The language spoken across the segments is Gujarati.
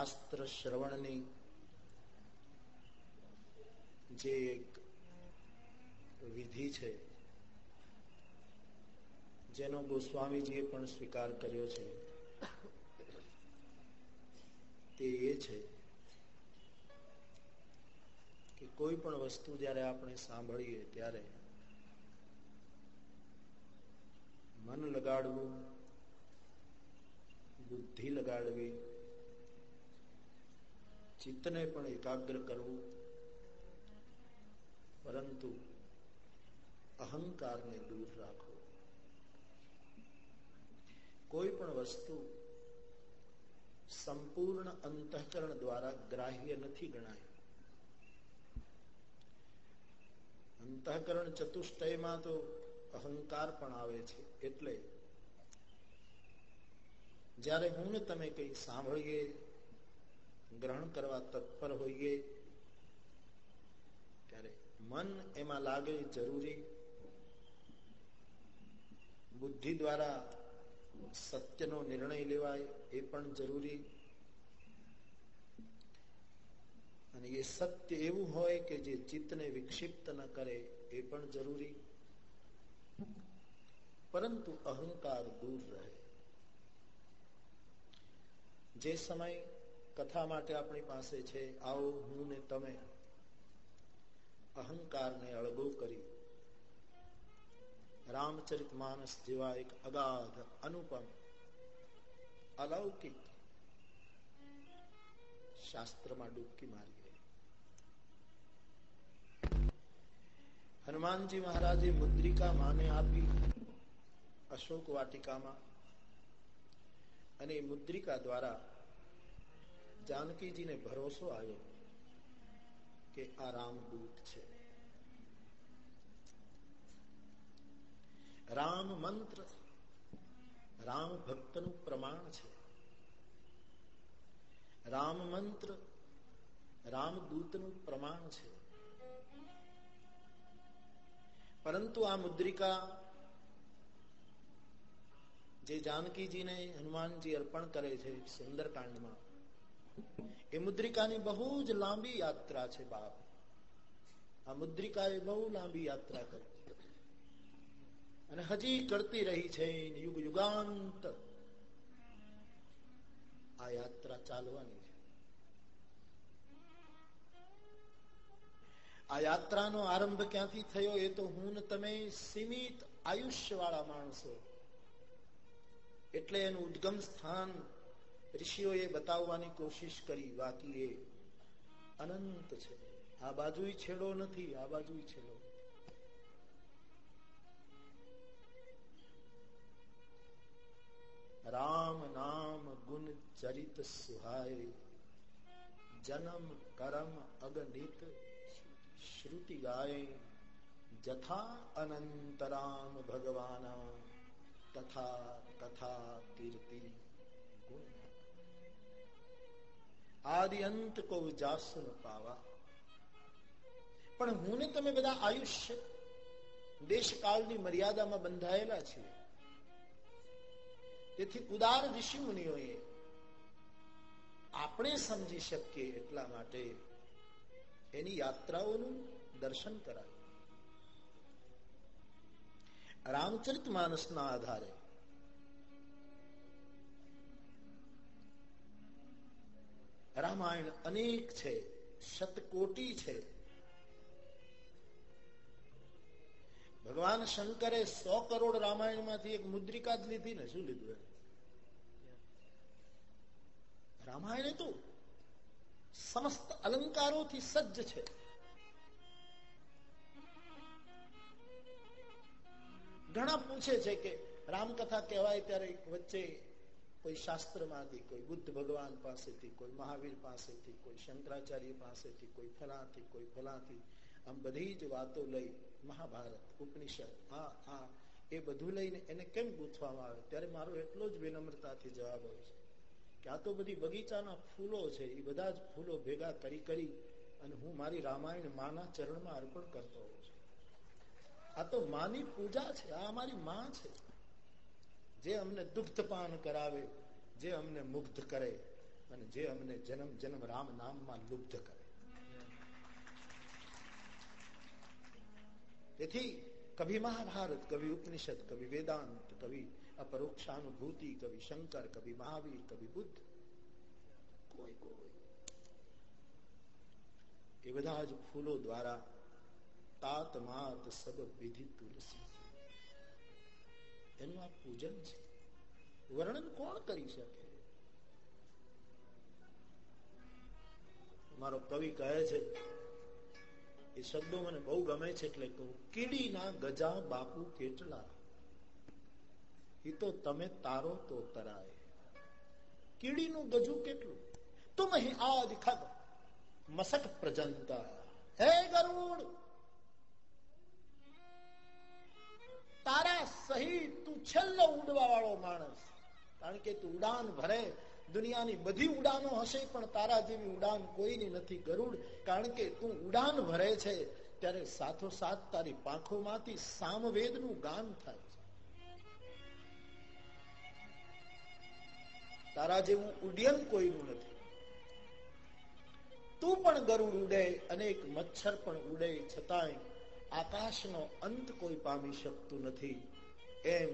શાસ્ત્ર શ્રવણની જે એક વિધિ છે, જેનો ગોસ્વામીજીએ પણ સ્વીકાર કર્યો છે, તે એ છે કે કોઈ પણ વસ્તુ જ્યારે આપણે સાંભળીએ ત્યારે મન લગાડવું બુદ્ધિ લગાડવી ચિત્તને પણ એકાગ્ર કરવું. પરંતુ અહંકારને દૂર રાખવો. કોઈ પણ વસ્તુ સંપૂર્ણ અંતઃકરણ દ્વારા ગ્રાહ્ય નથી ગણાય. અંતઃકરણ ચતુષ્ટયમાં તો અહંકાર પણ આવે છે. એટલે જ્યારે હું ને તમે કઈ સાંભળીએ ગ્રહણ કરવા તત્પર હોઈએ. ત્યારે મન એમાં લાગે જરૂરી. બુદ્ધિ દ્વારા સત્યનો નિર્ણય લેવાય એ પણ જરૂરી. અને એ સત્ય એવું હોય કે જે ચિત્તને વિક્ષિપ્ત ન કરે એ પણ જરૂરી. પરંતુ અહંકાર દૂર રહે. જે સમય કથા માટે આપણી પાસે છે. આવો હું ને તમે. અહંકારને અળગો કરી. રામચરિત માનસ જેવા એક અગાધ અનુપમ, અલૌકિક શાસ્ત્રમાં ડૂબકી મારી હનુમાનજી મહારાજે મુદ્રિકા માને આપી અશોક વાટિકામાં અને મુદ્રિકા દ્વારા જાનકીજીને ભરોસો આવ્યો કે આ રામદૂત છે. રામ મંત્ર, રામ ભક્તનું પ્રમાણ છે. રામ મંત્ર રામદૂતનું પ્રમાણ છે. પરંતુ આ મુદ્રિકા જે જાનકીજીને હનુમાનજી અર્પણ કરે છે સુંદરકાંડમાં એ મુદ્રિકાની બહુ જ લાંબી યાત્રા છે બાપ. આ મુદ્રિકા એ બહુ લાંબી યાત્રા કરી અને હજી કરતી રહી છે યુગ યુગાંત. આ યાત્રા ચાલવાની આ યાત્રાનો આરંભ ક્યાંથી થયો એ તો હું તમે સીમિત આયુષ્ય વાળા માણસો. એટલે એનું ઉદ્ગમ સ્થાન ઋષિઓએ બતાવવાની કોશિશ કરી બાકી એ અનંત છે. આ બાજુ છેડો નથી, આ બાજુ છેડો. રામ નામ ગુણ ચરિત સુહાય, જન્મ કરમ અગણિત શ્રુતિ ગાય, જથા અનંતરામ ભગવાના, તથા કથા કીર્તિ. આદિ અંત કો ન પાવા. પણ હું તમે બધા આયુષ્ય, દેશકાળની મર્યાદામાં બંધાયેલા છીએ તેથી ઉદાર ઋષિ મુનિઓએ આપણે સમજી શકીએ એટલા માટે એની યાત્રાઓનું દર્શન કરાય રામચરિત માનસના આધારે રામાયણ અનેક છે, શતકોટી છે. ભગવાન શંકરે સો કરોડ રામાયણમાંથી એક મુદ્રિકા જ લીધી ને, શું લીધું રામાયણ તો સમસ્ત અલંકારોથી સજ્જ છે. ઘણા પૂછે છે કે રામકથા કહેવાય ત્યારે વચ્ચે કોઈ શાસ્ત્રમાંથી કોઈ, બુદ્ધ ભગવાન પાસેથી કોઈ, મહાવીર પાસેથી કોઈ, શંકરાચાર્ય પાસેથી કોઈ, ફલાથી કોઈ, ફલાથી, આમ બધી જ વાતો લઈ મહાભારત, ઉપનિષદ, આ આ, એ બધું લઈને એને કેમ ગૂંથવામાં આવે? ત્યારે મારો એટલો જ વિનમ્રતાથી જવાબ હોય છે કે આ તો બધી બગીચાના ફૂલો છે, એ બધા જ ફૂલો ભેગા કરી કરી અને હું મારી રામાયણ માના ચરણમાં અર્પણ કરતો હોઉં છું. આ તો માની પૂજા છે, આ અમારી માં છે. જે અમને દુગ્ધપાન કરાવે, જે અમને મુગ્ધ કરે અને જે અમને જન્મ જન્મ રામ નામમાં લુબ્ધ કરે. તેથી કવિ મહાભારત, કવિ ઉપનિષદ, કવિ વેદાંત, કવિ અપરોક્ષાનુભૂતિ, કવિ શંકર, કવિ મહાવીર, કવિ બુદ્ધ, કોઈ કોઈ. એ બધા જ ફૂલો દ્વારા તાત માત સબ વિધિ તુલસી. એનું આ પૂજન છે. વર્ણન કોણ કરી શકે? મારો કવિ કહે છે, એ શબ્દો મને બહુ ગમે છે એટલે કહું, કીડીના ગજા બાપુ કેટલા? એ તો તમે તારો તો તરાય. કીડીનું ગજુ કેટલું? તુમ હિ આદિ ખગ મસક પ્રજંતા હે ગરુડ! તારા સહિત તું છેલ્લો ઉડવા વાળો માણસ. કારણ કે તું ઉડાન ભરે, દુનિયાની બધી ઉડાનો હશે, પણ તારા જેવી ઉડાન કોઈની નથી ગરુડ. કારણ કે તું ઉડાન ભરે છે, ત્યારે સાથોસાથ તારી પાંખોમાંથી સામવેદનું ગાન થાય છે. તારા જેવું ઉડ્ડયન કોઈનું નથી. તું પણ ગરુડ ઉડે, અનેક મચ્છર પણ ઉડે, છતાંય આકાશનો અંત કોઈ પામી શકતું નથી. એમ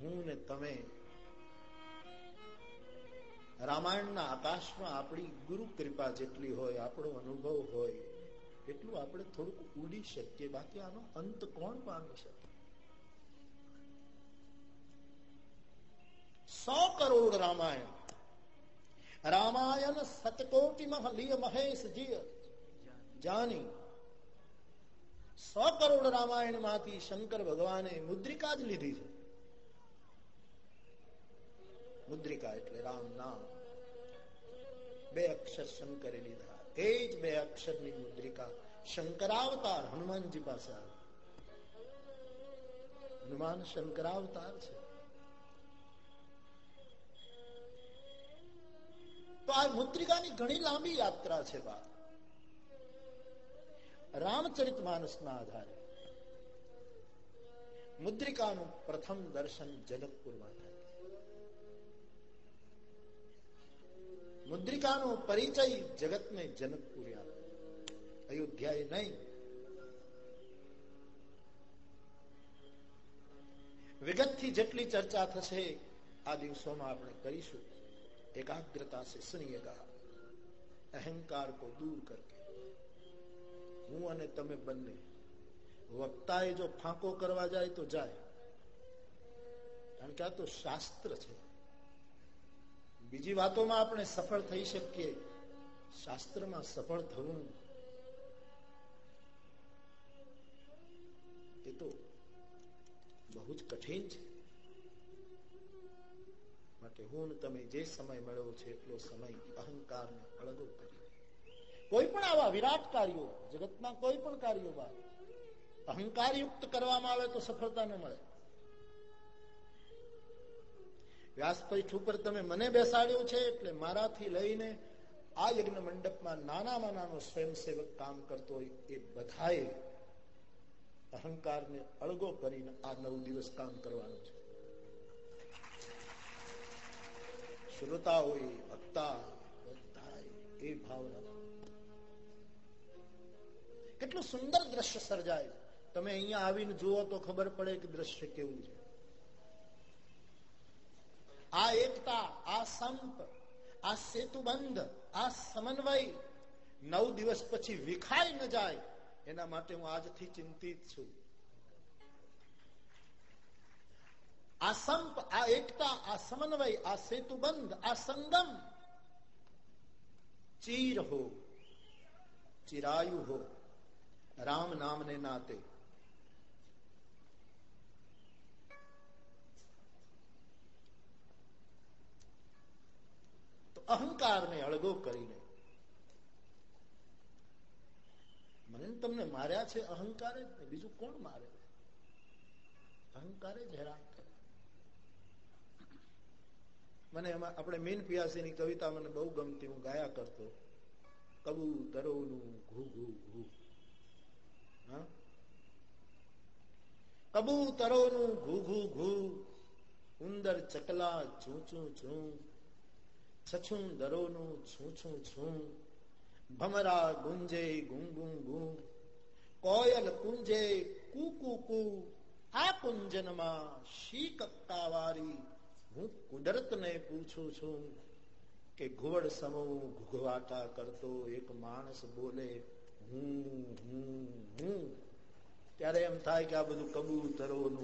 હું ને તમે રામાયણના આકાશમાં આપણી ગુરુ કૃપા જેટલી હોય, આપણો અનુભવ હોય, એટલું આપણે થોડુંક ઉડી શકીએ. બાકી આનો અંત કોણ પામી શકે? સો કરોડ રામાયણ. રામાયણ સતકોટી લિય મહેશ જીય જાની સો કરોડ રામાયણમાંથી શંકર ભગવાને મુદ્રિકા જ લીધી છે. મુદ્રિકા એટલે રામ નામ. બે અક્ષર શંકરે લીધા. એ જ બે અક્ષરની મુદ્રિકા શંકરાવતાર હનુમાનજી પાસે આવે. હનુમાન શંકરાવતાર છે. તો આ મુદ્રિકાની ઘણી લાંબી યાત્રા છે બા. રામચરિત માનસના આધારે. મુદ્રિકાનું પ્રથમ દર્શન જનકપુરમાં થાય. મુદ્રિકાનો પરિચય જગતને જનકપુરે આપ્યો અયોધ્યાએ નહીં. વિગતથી જેટલી ચર્ચા થશે, આ દિવસોમાં આપણે કરીશું. એકાગ્રતા સે સુનિયેગા અહંકાર કો દૂર કરકે. હું અને તમે બંને. વક્તાએ જો ફાંકો કરવા જાય તો જાય. કારણ કે આ તો શાસ્ત્ર છે. બીજી વાતોમાં આપણે સફળ થઈ શકીએ. શાસ્ત્રમાં સફળ થવું એ તો બહુ જ કઠિન છે. માટે હું તમે જે સમય મળ્યો છે એટલો સમય અહંકારને અળગો કરી કોઈ પણ આવા વિરાટ કાર્યો, જગતના કોઈ પણ કાર્યોમાં અહંકાર યુક્ત કરવામાં આવે તો સફળતા ન મળે વ્યાસપીઠ ઉપર તમે મને બેસાડ્યો છે એટલે મારાથી લઈને આ યજ્ઞ મંડપમાં નાનામાં નાનો સ્વયંસેવક કામ કરતો હોય એ બધાએ અહંકારને અળગો કરીને આ નવ દિવસ કામ કરવાનું છે. શ્રોતા હોય ભક્તા બધા એ ભાવના કેટલું સુંદર દ્રશ્ય સર્જાય. તમે અહીંયા આવીને જુઓ તો ખબર પડે કે દ્રશ્ય કેવું છે. આ એકતા, આ સંપ, આ સેતુબંધ, આ સમન્વય નવ દિવસ પછી વિખાઈ ન જાય, એના માટે હું આજથી ચિંતિત છું. આ સંપ, આ એકતા, આ સમન્વય, આ સેતુબંધ, આ સંગમ ચીર હો, ચિરાયુ હો. રામ નામને નાતે. તો અહંકારને અળગો કરીને, મને તમને માર્યા છે અહંકારે બીજું કોણ મારે? અહંકારે જ હેરાન મને એમાં, આપણે મીન પિયાસીની કવિતા મને બહુ ગમતી, હું ગાયા કરતો. કબૂતરોનું ઘુ ઘુ ઘુ કબૂતરોનું ઘૂ ઘુ ઘૂ, ઉંદર ચકલા છું છું છછું દરોનું છું છું ભમરા ગુંજે ગું ગું ગું, કોયલ કુંજે કુ કુ કુ, આ કુંજનમાં શી કક્કાવારી હું કુદરતને પૂછું છું કે ઘુવડ સમૂહ ઘુઘવાટા કરતો એક માણસ બોલે ત્યારે એમ થાય કે આ બધું કબૂતરોનું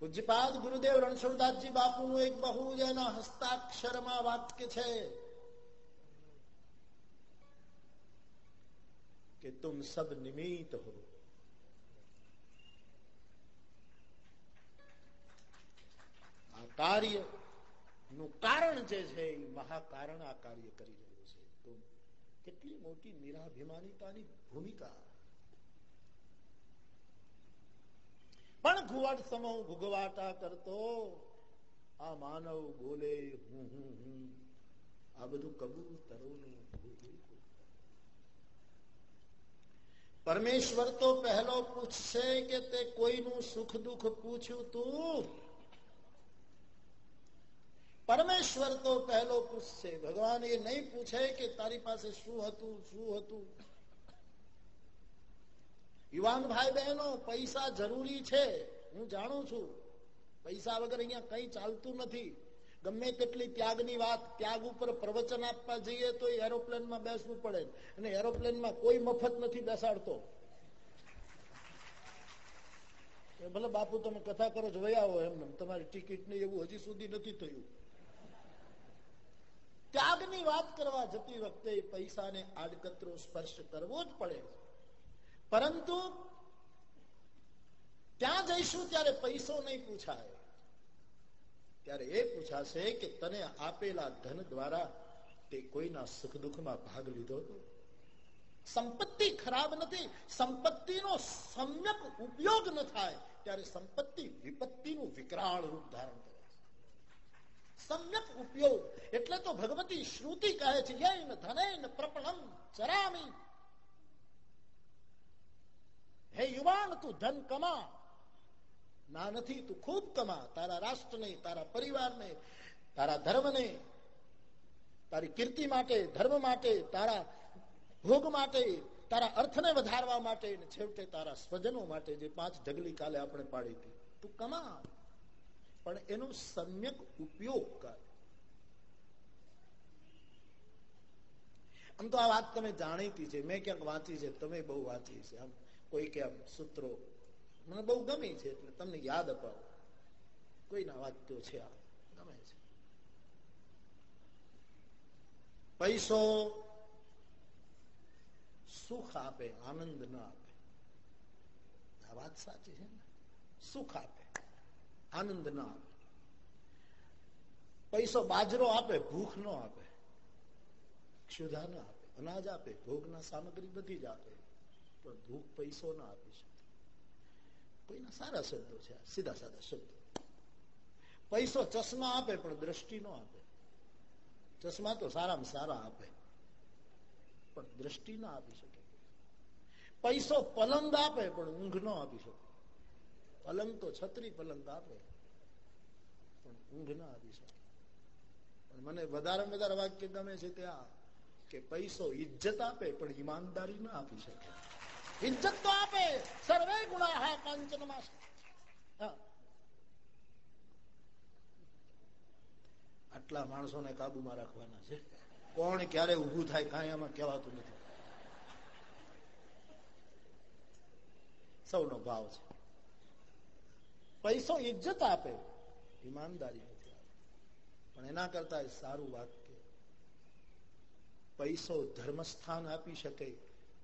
પૂજ્યપાદ ગુરુદેવ રણછોડદાસજી બાપુનું એક બહુ જ એના હસ્તાક્ષરમાં વાક્ય છે કે તુમ સબ નિમિત હો આ કાર્યનું કારણ જે છે એ મહાકારણ આ કાર્ય કરી રહ્યું કેટલી મોટી નિરાભિમાનિતાની ભૂમિકા. પણ ઘુવાડ સમો ભૂગવાટા કરતો, આ માનવ બોલે, હું હું હું. આ બધું કબૂતરોનું પરમેશ્વર તો પહેલો પૂછશે કે તે કોઈનું સુખ દુઃખ પૂછ્યું તું? પરમેશ્વર તો પહેલો પૂછશે ભગવાન એ નહીં પૂછે કે તારી પાસે શું હતું શું હતું. યુવાન ભાઈ બહેનો, પૈસા જરૂરી છે. હું જાણું છું. પૈસા વગર અહીંયા કઈ ચાલતું નથી. ગમે તેટલી ત્યાગની વાત, ત્યાગ ઉપર પ્રવચન આપવા જઈએ તો એરોપ્લેનમાં બેસવું પડે. અને એરોપ્લેનમાં કોઈ મફત નથી બેસાડતો. ભલે બાપુ તમે કથા કરો જ વયા હો એમ તમારી ટિકિટ ને એવું હજી સુધી નથી થયું. ત્યાગની વાત કરવા જતી વખતે પૈસાને આડકતરો સ્પર્શ કરવો જ પડે પરંતુ ત્યાં જઈશું ત્યારે પૈસો નહીં પૂછાય. ત્યારે એ પૂછાશે કે તને આપેલા ધન દ્વારા તે કોઈના સુખ દુઃખમાં ભાગ લીધો હતો? સંપત્તિ ખરાબ નથી, સંપત્તિનો સમ્યક ઉપયોગ ન થાય, ત્યારે સંપત્તિ વિપત્તિનું વિકરાળ રૂપ ધારણ સમ્યક ઉપયોગ એટલે તો ભગવતી શ્રુતિ કહે છે, યૈન ધનૈન પ્રપણમ ચરામી। હે યુવાન, તું ધન કમા। ના નથી, તું ખૂબ કમા। તારા રાષ્ટ્રને, તારા પરિવારને, તારા ધર્મને, તારી કીર્તિ માટે, ધર્મ માટે, તારા ભોગ માટે, તારા અર્થને વધારવા માટે છેવટે તારા સ્વજનો માટે જે પાંચ ઢગલી કાલે આપણે પાડી હતી. તું કમા? પણ એનો સમ્યક ઉપયોગ કર. આમ તો આ વાત તમે જાણીતી છે, મેં ક્યાંક વાંચી છે, તમે બહુ વાંચી છે. આમ કોઈ કે સૂત્રો. મને બહુ ગમે છે, એટલે તમને યાદ અપાવો. કોઈના વાક્યો છે આ? ગમે છે. પૈસો સુખ આપે, આનંદ ન આપે. આ વાત સાચી છે ને? સુખ આપે. આનંદ ન આપે પૈસો બાજરો આપે, ભૂખ ન આપે, ક્ષુધા ન આપે, અનાજ આપે, ભોગના સામગ્રી બધી જ આપે, પણ ભૂખ પૈસો ના આપી શકે. કોઈના સારા શબ્દો છે સીધા સાદા શબ્દો. પૈસો ચશ્મા આપે, પણ દ્રષ્ટિ નો આપે. ચશ્મા તો સારામાં સારા આપે, પણ દ્રષ્ટિ ના આપી શકે. પૈસો પલંગ આપે, પણ ઊંઘ ન આપી શકે. પલંગ તો છત્રી પલંગ આપે. પણ ઊંઘ ના આપી શકે. પણ મને વધારે વધારે વાક્ય ગમે છે ત્યાં કે પૈસો ઇજ્જત આપે, પણ ઈમાનદારી ના આપી શકે. ઇજ્જત તો આપે. સર્વે ગુણા કાંચનમાં આટલા માણસોને કાબુમાં રાખવાના છે. કોણ ક્યારે ઉભું થાય કાંઈ આમાં કહેવાતું નથી. સૌનો ભાવ છે. પૈસો ઇજ્જત આપે. ઈમાનદારી નથી પણ એના કરતા સારું વાક્ય પૈસો ધર્મસ્થાન આપી શકે,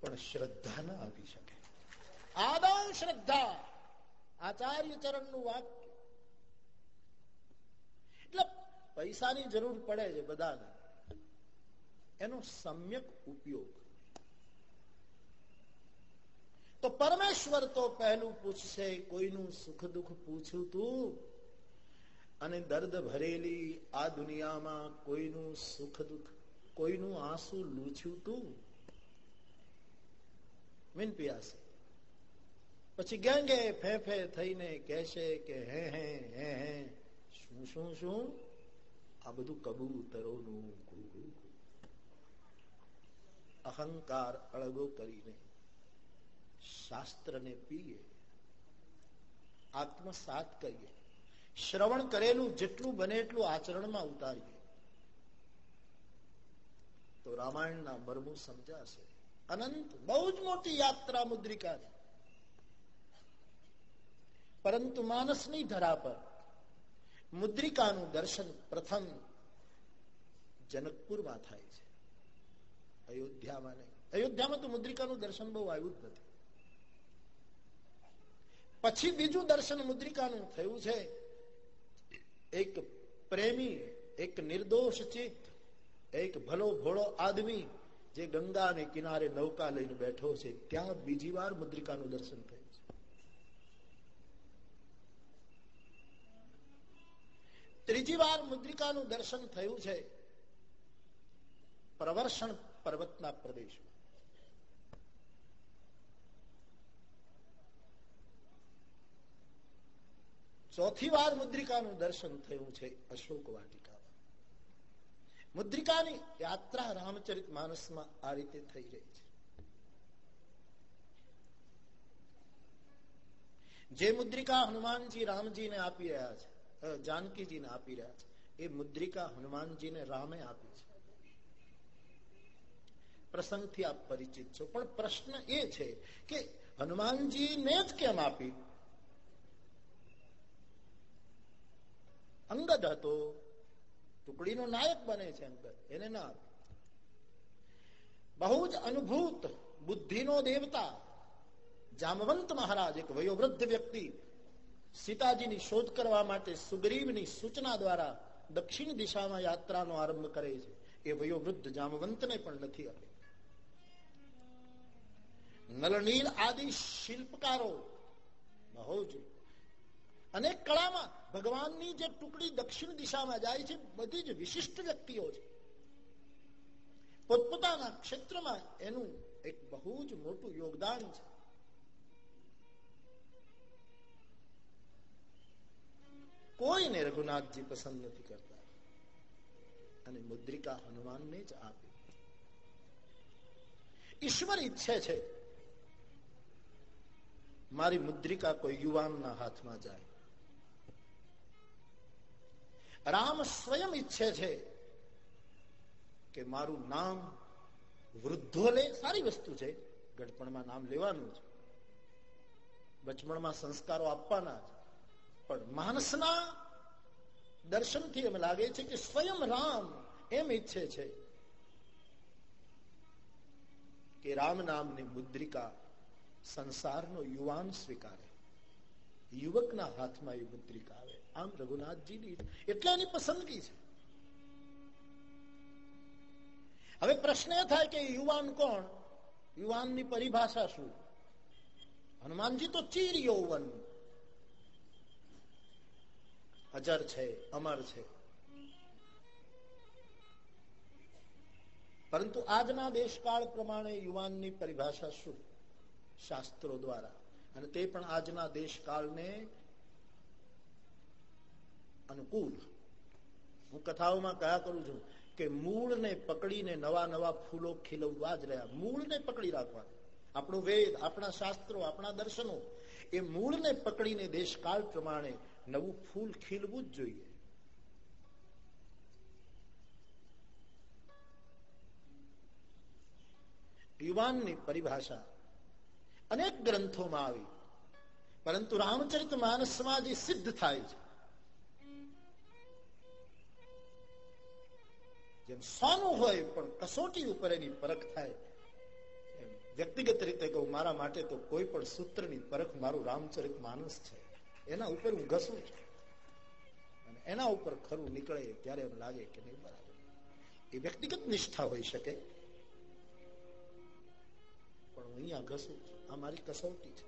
પણ શ્રદ્ધા ના આપી શકે. આદમ શ્રદ્ધા. આચાર્ય ચરણનું વાક્ય. એટલે પૈસાની જરૂર પડે છે બધાને. એનો સમ્યક ઉપયોગ. તો પરમેશ્વર તો પહેલું પૂછશે, કોઈનું સુખ દુઃખ પૂછ્યું તું? અને દર્દ ભરેલી આ દુનિયામાં કોઈનું સુખ દુઃખ કોઈનું આંસુ લૂછ્યું તું? મીન પિયાસે. પછી ગેંગે ફે ફે થઈને કહેશે કે, હે હે હે હે, શું શું શું? આ બધું કબૂતરોનું અહંકાર અળગો કરીને શાસ્ત્રને પીએ, આત્મસાત કરીએ. શ્રવણ કરેલું, જેટલું બને એટલું આચરણમાં ઉતારીએ. તો રામાયણના મર્મો સમજાશે. અનંત, બહુ જ મોટી યાત્રા મુદ્રિકાની. પરંતુ માનસની ધરા પર મુદ્રિકાનું દર્શન પ્રથમ જનકપુરમાં થાય છે. અયોધ્યામાં નહીં. અયોધ્યામાં તો મુદ્રિકાનું દર્શન બહુ આવ્યું જ નથી. પછી બીજું દર્શન મુદ્રિકાનું થયું છે. એક પ્રેમી, એક નિર્દોષ ચિત્ત, એક ભલો ભોળો આદમી જે ગંગાને કિનારે નૌકા લઈને બેઠો છે, ત્યાં બીજી વાર મુદ્રિકાનું દર્શન થયું છે. ત્રીજી વાર મુદ્રિકાનું દર્શન થયું છે પ્રવર્ષણ પર્વતના પ્રદેશમાં. ચોથી વાર મુદ્રિકાનું દર્શન થયું છે અશોક વાટિકામાં. મુદ્રિકાની યાત્રા રામચરિત માનસમાં આ રીતે થઈ રહી છે. જે મુદ્રિકા હનુમાનજી રામજીને આપી રહ્યા છે જાનકીજીને આપી રહ્યા છે, એ મુદ્રિકા હનુમાનજીને રામે આપી છે. પ્રસંગથી આપ પરિચિત છો. પણ પ્રશ્ન એ છે કે હનુમાનજીને જ કેમ આપી? અંગદ હતો. ટુકડીનો નાયક બને છે અંગદ, એને ના બહુ જ અનુભૂત બુદ્ધિનો દેવતા જામવંત મહારાજ, એક વયોવૃદ્ધ વ્યક્તિ, સીતાજીની શોધ કરવા માટે સુગ્રીવની સૂચના દ્વારા દક્ષિણ દિશામાં યાત્રાનો આરંભ કરે છે. એ વયોવૃદ્ધ જામવંતને પણ નથી આપે. નલનીલ આદિ શિલ્પકારો બહુ જ અનેક કળામાં ભગવાનની જે ટુકડી દક્ષિણ દિશામાં જાય છે, બધી જ વિશિષ્ટ વ્યક્તિઓ છે. પોતપોતાના ક્ષેત્રમાં એનું એક બહુ જ મોટું યોગદાન છે. કોઈને રઘુનાથજી પસંદ નથી કરતા. અને મુદ્રિકા હનુમાનને જ આપી. ઈશ્વર ઈચ્છે છે, મારી મુદ્રિકા કોઈ યુવાનના હાથમાં જાય. રામ સ્વયં ઈચ્છે છે કે મારું નામ વૃદ્ધો લે સારી વસ્તુ છે. ગડપણમાં નામ લેવાનું છે. બચપણમાં સંસ્કારો આપવાના છે. પણ માણસના દર્શનથી એમ લાગે છે કે સ્વયં રામ એમ ઈચ્છે છે કે રામ નામની મુદ્રિકા સંસારનો યુવાન સ્વીકારે. યુવકના હાથમાં એ મુદ્રિકા આવે. આમ રઘુનાથજીની એટલે એની પસંદગી છે. હવે પ્રશ્ન એ થાય કે યુવાન કોણ? યુવાનની પરિભાષા શું? હનુમાનજી તો ચીર યૌવન. અજર છે, અમર છે. પરંતુ આજના દેશકાળ પ્રમાણે યુવાનની પરિભાષા શું? શાસ્ત્રો દ્વારા. અને તે પણ આજના દેશકાળને અનુકૂળ. હું કથાઓમાં કયા કરું છું કે મૂળને પકડીને નવા નવા ફૂલો ખીલવવા જ રહ્યા. મૂળને પકડી રાખવા. આપણું વેદ, આપણા શાસ્ત્રો, આપણા દર્શનો, એ મૂળને પકડીને દેશકાળ પ્રમાણે નવું ફૂલ ખીલવું જ જોઈએ. યુવાનની પરિભાષા અનેક ગ્રંથોમાં આવી. પરંતુ રામચરિત માનસમાં જે સિદ્ધ થાય છે. જેમ સોનું હોય પણ કસોટી ઉપર એની પરખ થાય. વ્યક્તિગત રીતે કહું, મારા માટે તો કોઈ પણ સૂત્રની પરખ મારું રામચરિત માનસ છે. એના ઉપર હું ઘસું છું. અને એના ઉપર ખરું નીકળે ત્યારે એમ લાગે કે નહીં બરાબર. એ વ્યક્તિગત નિષ્ઠા હોઈ શકે. પણ અહીંયા ઘસું આ મારી કસોટી છે.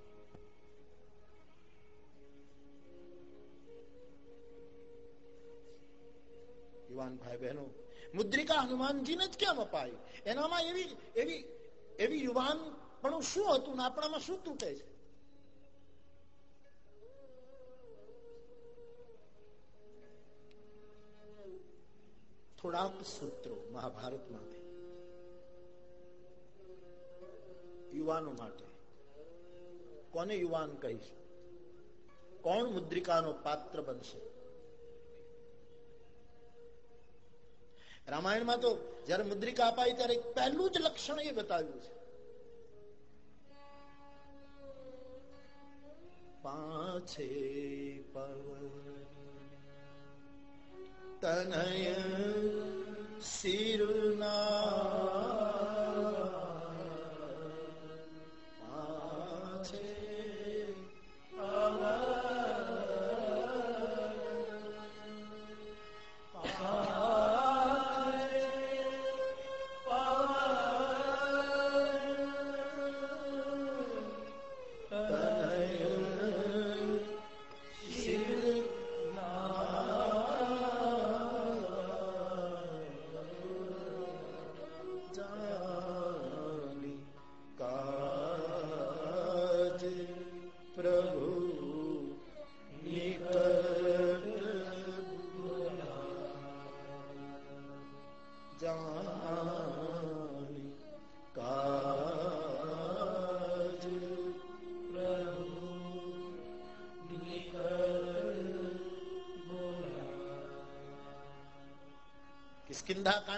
યુવાન ભાઈ બહેનો મુદ્રિકા હનુમાનજીને જ કેમ અપાય? એનામાં એવી એવી એવી યુવાન પણ શું હતું ને આપણામાં શું તૂટે છે? થોડાક સૂત્રો મહાભારતમાંથી. યુવાનો માટે. કોને યુવાન કહીશ? કોણ મુદ્રિકાનો પાત્ર બનશે? રામાયણમાં તો જયારે મુદ્રિકા અપાય ત્યારે પહેલું જ લક્ષણ એ બતાવ્યું છે. પાછે તનય શિરના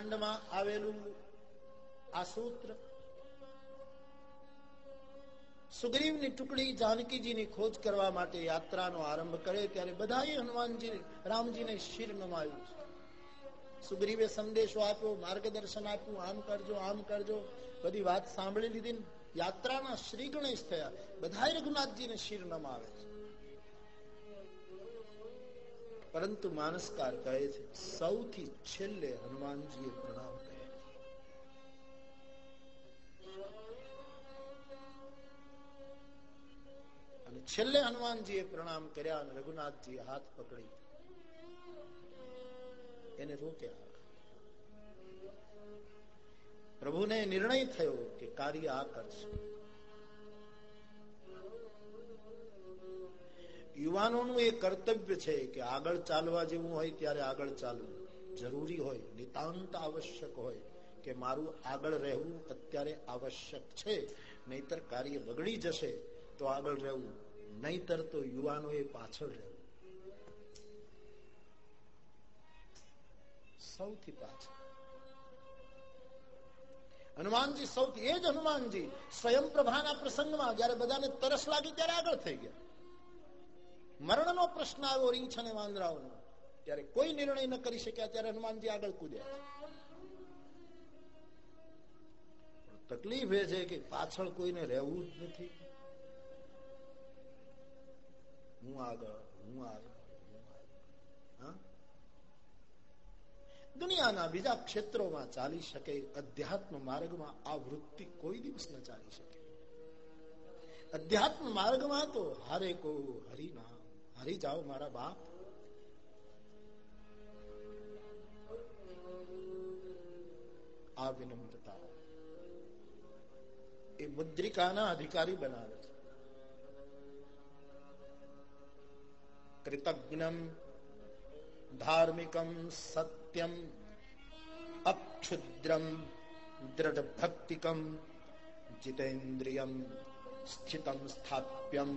કાંડમાં આવેલું આ સૂત્ર. સુગ્રીવની ટુકડી જાનકીજીની ખોજ કરવા માટે યાત્રાનો આરંભ કરે ત્યારે બધાએ હનુમાનજી, રામજીને શિર નમાયું છે. સુગ્રીવે સંદેશો આપ્યો, માર્ગદર્શન આપ્યું, આમ કરજો આમ કરજો. બધી વાત સાંભળી લીધી યાત્રાના શ્રી ગણેશ થયા. બધા રઘુનાથજીને શિર નમાવે છે. પરંતુ માનસકાર કહે છે, સૌથી છેલ્લે હનુમાનજીએ પ્રણામ કર્યા અને છેલ્લે હનુમાનજીએ પ્રણામ કર્યા અને રઘુનાથજી હાથ પકડી. એને રોક્યા. પ્રભુને નિર્ણય થયો કે કાર્ય આ કરશે. યુવાનોનું એ કર્તવ્ય છે કે આગળ ચાલવા જેવું હોય ત્યારે આગળ ચાલવું. જરૂરી હોય, નિતાંત આવશ્યક હોય કે મારું આગળ રહેવું અત્યારે આવશ્યક છે. નહીતર કાર્ય બગડી જશે તો આગળ રહેવું. નહીતર તો યુવાનો એ પાછળ રહેવું. સૌથી પાછળ. હનુમાનજી સૌથી, એ જ હનુમાનજી સ્વયં પ્રભાના પ્રસંગમાં જયારે બધાને તરસ લાગી ત્યારે આગળ થઈ ગયા. મરણનો પ્રશ્ન આવ્યો રીંછ અને વાંદરાઓનો. ત્યારે કોઈ નિર્ણય ન કરી શક્યા, ત્યારે હનુમાનજી આગળ કૂદ્યા. તકલીફ એ છે કે પાછળ કોઈને રહેવું જ નથી. હું આગળ હું આગળ દુનિયાના બીજા ક્ષેત્રોમાં ચાલી શકે, અધ્યાત્મ માર્ગમાં આ વૃત્તિ કોઈ દિવસ ન ચાલી શકે. અધ્યાત્મ માર્ગમાં તો હારે કો હરિનામ હરી જાઓ મારા બાપ આ વિનમ્રતા એ મુદ્રિકાના અધિકારી બનાવે છે કૃતજ્ઞમ ધાર્મિકમ સત્યમ અક્ષુદ્રમ દ્રઢ ભક્તિકમ જીતેન્દ્રિયમ સ્થિતમ સ્થાપ્યમ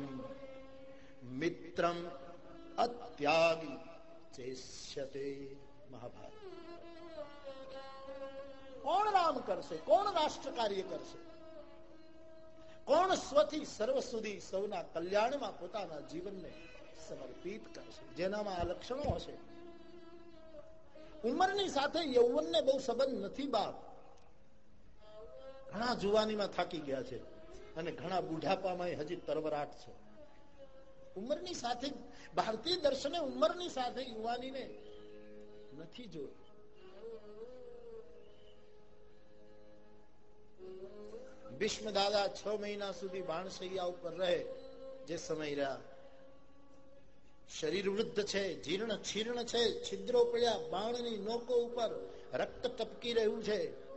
મિત્રમ અત્યાગી ચેષ્યતે મહાભારત કોણ રામ કરશે કોણ રાષ્ટ્ર કાર્ય કરશે કોણ સ્વથી સર્વ સુધી સૌના કલ્યાણમાં પોતાના જીવનને સમર્પિત કરશે જેનામાં આ લક્ષણો હશે ઉંમરની સાથે યૌવનને બહુ સંબંધ નથી બાપ ઘણા જુવાનીમાં થાકી ગયા છે અને ઘણા બુઢાપામાં હજી તરવરાટ છે. ઉંમરની સાથે ભારતીય દર્શને ઉંમરની સાથે યુવાનીને નથી જોયું. ભીષ્મ દાદા છ મહિના સુધી બાણસૈયા ઉપર રહે જે સમય રહ્યા. શરીર વૃદ્ધ છે, જીર્ણ છીર્ણ છે, છિદ્રો પડ્યા, બાણની નોકો ઉપર રક્ત ટપકી રહ્યું છે.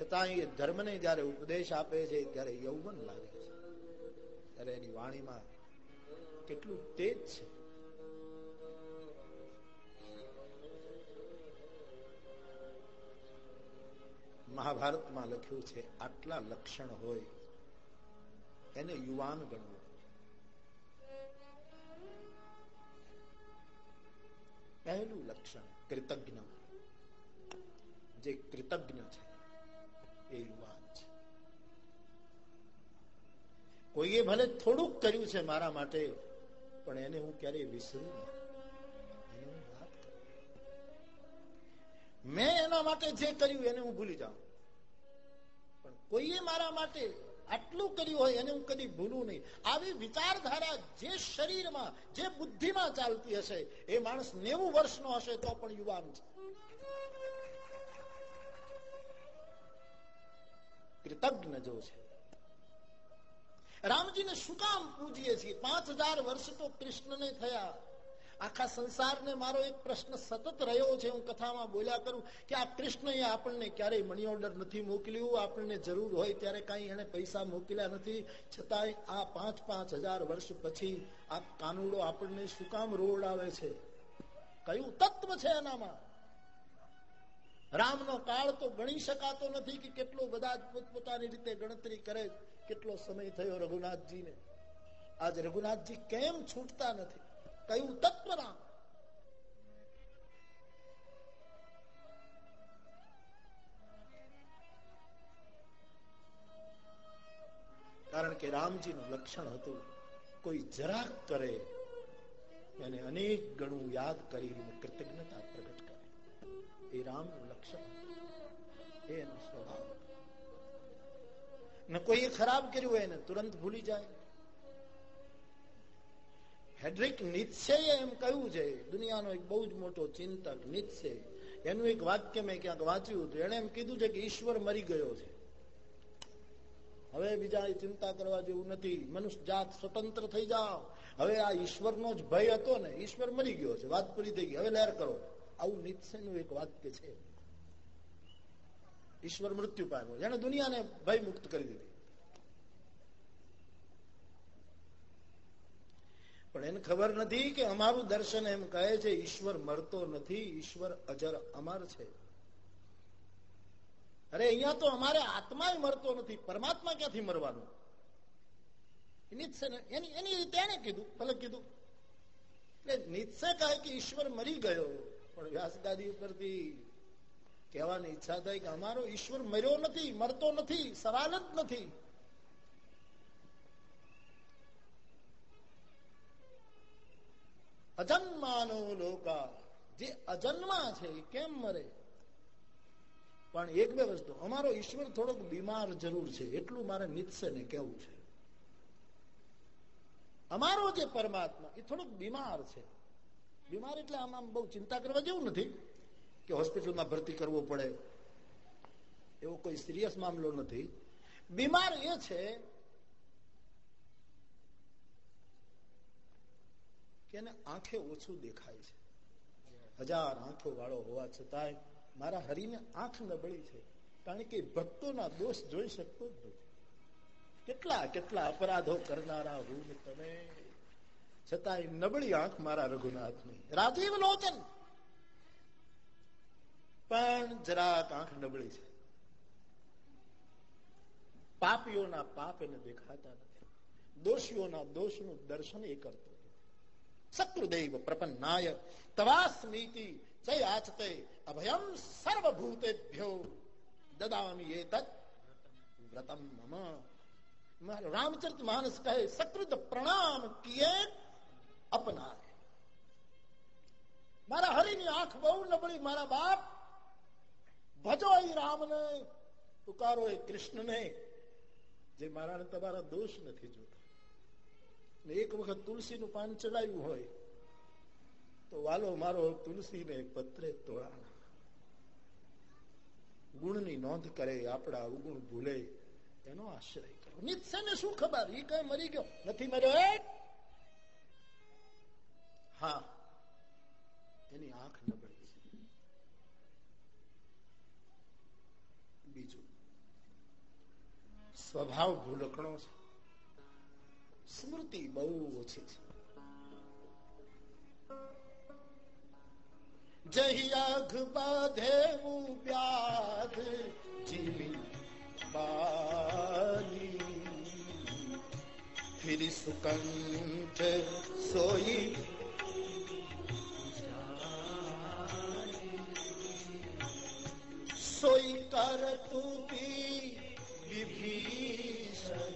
છતાં એ ધર્મને જયારે ઉપદેશ આપે છે, ત્યારે યૌવન લાગે છે. ત્યારે એની વાણીમાં કેટલું તેજ છે. મહાભારતમાં લખ્યું છે, આટલા લક્ષણ હોય એને યુવાન ગણવું. પહેલું લક્ષણ કૃતજ્ઞ. જે કૃતજ્ઞ છે, એ યુવાન છે. કોઈએ ભલે થોડુંક કર્યું છે મારા માટે પણ એને હું ક્યારેય વિસરું મેં એના માટે જે કર્યું એને હું ભૂલી જાઉં. પણ કોઈએ મારા માટે આટલું કર્યું હોય એને હું કદી ભૂલું નહીં. આવી વિચારધારા જે શરીરમાં, જે બુદ્ધિમાં ચાલતી હશે, એ માણસ નેવું વર્ષનો હશે તો પણ યુવાન છે. કૃતજ્ઞ જો છે. રામજીને શું કામ પૂજીએ છીએ? પાંચ હજાર વર્ષ તો કૃષ્ણને થયા. આખા સંસારને મારો એક પ્રશ્ન સતત રહ્યો છે. હું કથામાં બોલ્યા કરું કે આ કૃષ્ણએ આપણને ક્યારેય મની ઓર્ડર નથી મોકલ્યું. આપણને જરૂર હોય ત્યારે કઈ એને પૈસા મોકલ્યા નથી. છતાંય આ પાંચ પાંચ હજાર વર્ષ પછી આ કાનુડો આપણને શું કામ રોડ આવે છે? કયું તત્વ છે એનામાં રામનો કાળ તો ગણી શકાતો નથી કે કેટલો બધા પોતપોતાની રીતે ગણતરી કરે. કેટલો સમય થયો રઘુનાથજીને? આજ રઘુનાથજી કેમ છૂટતા નથી? કયું તત્વ રામ? કારણ કે રામજીનું લક્ષણ હતું, કોઈ જરાક કરે, એને અનેક ગણું યાદ કરીને કૃતજ્ઞતા પ્રગટ કરે. એ રામનું લક્ષણ એનો સ્વભાવ ને કોઈ ખરાબ કર્યું એને તુરંત ભૂલી જાય હેડ્રિક નિત્સે એમ કહ્યું છે દુનિયાનો એક બહુ જ મોટો ચિંતક નિત્સે એનું એક વાક્ય મેં ક્યાંક વાંચ્યું હતું એને એમ કીધું છે કે ઈશ્વર મરી ગયો છે હવે બીજા ચિંતા કરવા જેવું નથી મનુષ્ય જાત સ્વતંત્ર થઈ જાઓ હવે આ ઈશ્વરનો જ ભય હતો ને ઈશ્વર મરી ગયો છે વાત પૂરી થઈ ગઈ હવે લહેર કરો આવું નિત્સેનું એક વાક્ય છે ઈશ્વર મૃત્યુ પામ્યો. જેને દુનિયાને ભય મુક્ત કરી દીધી. પણ એને ખબર નથી કે અમારું દર્શન એમ કહે છે, ઈશ્વર મરતો નથી, ઈશ્વર અજર અમર છે. અરે, અહીંયા તો અમારે આત્મા મરતો નથી, પરમાત્મા ક્યાંથી મરવાનું? એની રીતે એને કીધું, ભલે કીધું. એટલે નિત્સે કહે કે ઈશ્વર મરી ગયો, પણ વ્યાસદાદી ઉપરથી કહેવાની ઈચ્છા થાય કે અમારો ઈશ્વર મર્યો નથી, મરતો નથી, સવાલ જ નથી. અજન્માનો લોકા જે અજન્મા છે એ કેમ મરે? પણ એક બે વસ્તુ, અમારો ઈશ્વર થોડોક બીમાર જરૂર છે, એટલું મારે નિત્સે ને કેવું છે. અમારો જે પરમાત્મા, એ થોડોક બીમાર છે. બીમાર એટલે આમ આમ બહુ ચિંતા કરવા જેવું નથી. કે હોસ્પિટલમાં ભરતી કરવો પડે, એવો કોઈ સિરિયસ મામલો નથી. બીમાર એ છે કે આંખે ઓછું દેખાય છે. હજાર આંખો વાળો હોવા છતાંય મારા હરીને આંખ નબળી છે. કારણ કે ભક્તોના દોષ જોઈ શકતો જ નથી. કેટલા કેટલા અપરાધો કરનારા હું તમે? છતાંય નબળી આંખ મારા રઘુનાથની. રાજીવ લોચન! પણ જરાક આંખ નબળી છે. પાપીઓના પાપ એને દેખાતા નથી. દોષીઓના દોષનું દર્શન એ કરતો શત્રુદેવ પ્રપન્નાય તવાસ્મીતિ જયાચતે અભયમ સર્વભૂતેભ્યો દદામી એ તત્ વ્રતમ મમ. રામચરિત માનસ કહે, સકૃત પ્રણામ કિયે અપનાય. મારા હરિની આંખ બહુ નબળી, મારા બાપ ભજો એ રામને, પુકારો એ કૃષ્ણને, જે મારા તમારા દોષ નથી જોતા. એક વખત તુલસી નું પાન ચડાવ્યું હોય, તો વાલો મારો તુલસી ને પત્રે તોડાણ. ગુણની નોંધ કરે, આપણા અવગુણ ભૂલે, એનો આશ્રય કરો. નિત્સે ને શું ખબર? એ કઈ મરી ગયો. નથી મર્યો હા. એની આંખ નબળી. બીજું. સ્વભાવ ભૂલકણો છે. સ્મૃતિ બહુ ઓછી છે. જહિયાઘ બાધે હું વ્યાધ જીવી બાની. ફિરી સુકંઠ સોઈ सोई कर तू भी विभीषण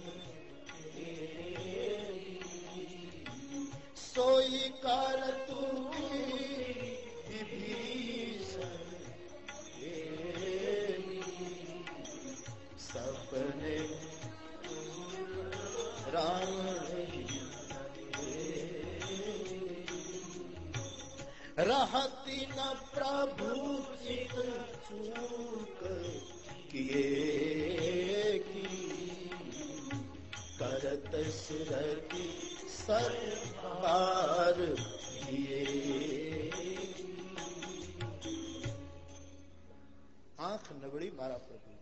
सोई कर तू विभीषण सपने राम रहती न प्रभु चित चूक किए की करत सुरति सरकार किए આંખ નબળી મારા પ્રભુ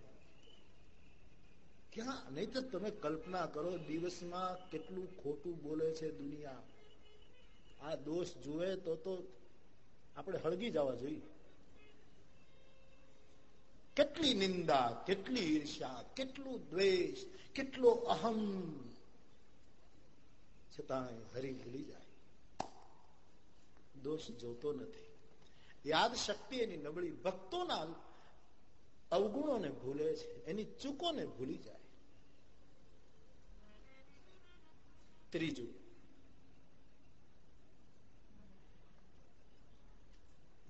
ક્યાં નહીં તો તમે કલ્પના કરો દિવસમાં કેટલું ખોટું બોલે છે દુનિયા આ દોષ જુએ તો તો આપણે હળગી જવા જોઈએ કેટલી નિંદા, કેટલી ઈર્ષા કેટલું દ્વેષ, કેટલો અહમ. છતાં હરી ભૂલી જાય. દોષ જોતો નથી. યાદ શક્તિ એની નબળી ભક્તોના અવગુણોને ભૂલે છે. એની ચૂકોને ભૂલી જાય. ત્રીજું.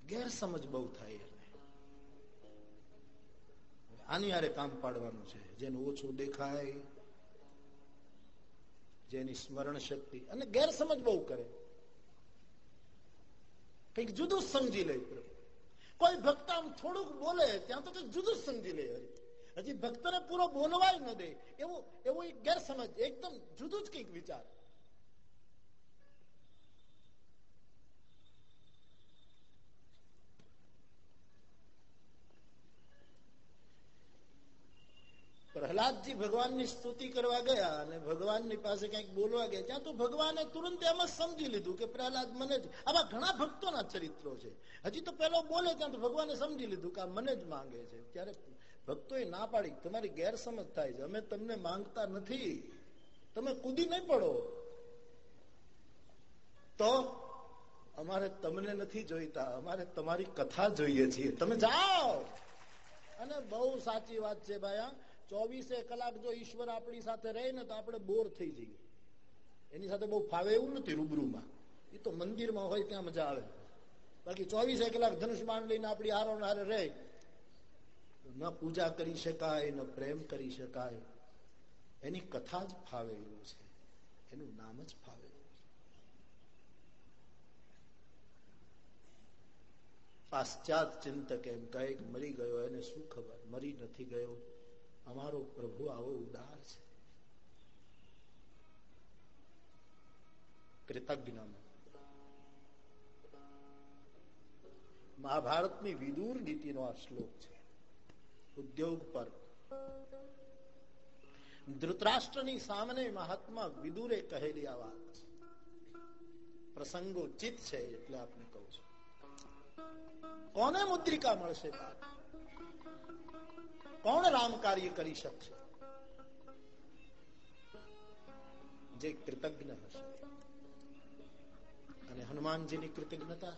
ગેરસમજ બહુ થાય આની યારે કામ પાડવાનું છે. જેનું ઓછું દેખાય, જેની સ્મરણ શક્તિ, અને ગેરસમજ બહુ કરે. કંઈક જુદું સમજી લે કોઈ ભક્ત આમ થોડુંક બોલે, ત્યાં તો કંઈક જુદું સમજી લે હજી ભક્તને પૂરો બોલવાય ન દે. એવો એવો એક ગેરસમજ, એકદમ જુદું જ કંઈક વિચાર. પ્રહલાદજી ભગવાનની સ્તુતિ કરવા ગયા અને ભગવાનની પાસે કંઈક બોલવા ગયા. ત્યાં તો ભગવાને તુરંત એમ જ સમજી લીધું કે પ્રહલાદ મને જ આવા ઘણા ભક્તોના ચરિત્રો છે. હજી તો પેલો બોલે ત્યાં તો ભગવાને સમજી લીધું કે આ મને જ માંગે છે. ત્યારે ભક્તોએ ના પાડી તમારી ગેરસમજ થાય છે. અમે તમને માંગતા નથી. તમે કૂદી નહીં પડો. તો અમારે તમને નથી જોઈતા. અમારે તમારી કથા જોઈએ છીએ. તમે જાઓ. અને બહુ સાચી વાત છે ભાઈ ચોવીસે કલાક જો ઈશ્વર આપણી સાથે રહે ને તો આપણે બોર થઈ જઈએ. એની સાથે બહુ ફાવે એવું નથી રૂબરૂમાં. એ તો મંદિરમાં હોય ત્યાં મજા આવે. બાકી ચોવીસે કલાક ધનુષ બાણ લઈને આપણી હારો હારે રહે. ન પૂજા કરી શકાય, ન પ્રેમ કરી શકાય. એની કથા જ ફાવે એવું છે. એનું નામ જ ફાવે પાશ્ચાત ચિંતક એમ કહે મરી ગયો એને શું ખબર? મરી નથી ગયો. અમારો પ્રભુ આવો ઉદાર છે. મહાભારતની વિદુર નીતિનો આ શ્લોક છે. ઉદ્યોગ પર. ધૃતરાષ્ટ્રની સામે મહાત્મા વિદુરે કહેલી આ વાત. પ્રસંગોચિત છે એટલે આપણે કહું છું. કોને મુદ્રિકા મળશે? કોણ રામ કાર્ય કરી શકશે? જે કૃતજ્ઞ હશે. અને હનુમાનજીની કૃતજ્ઞતા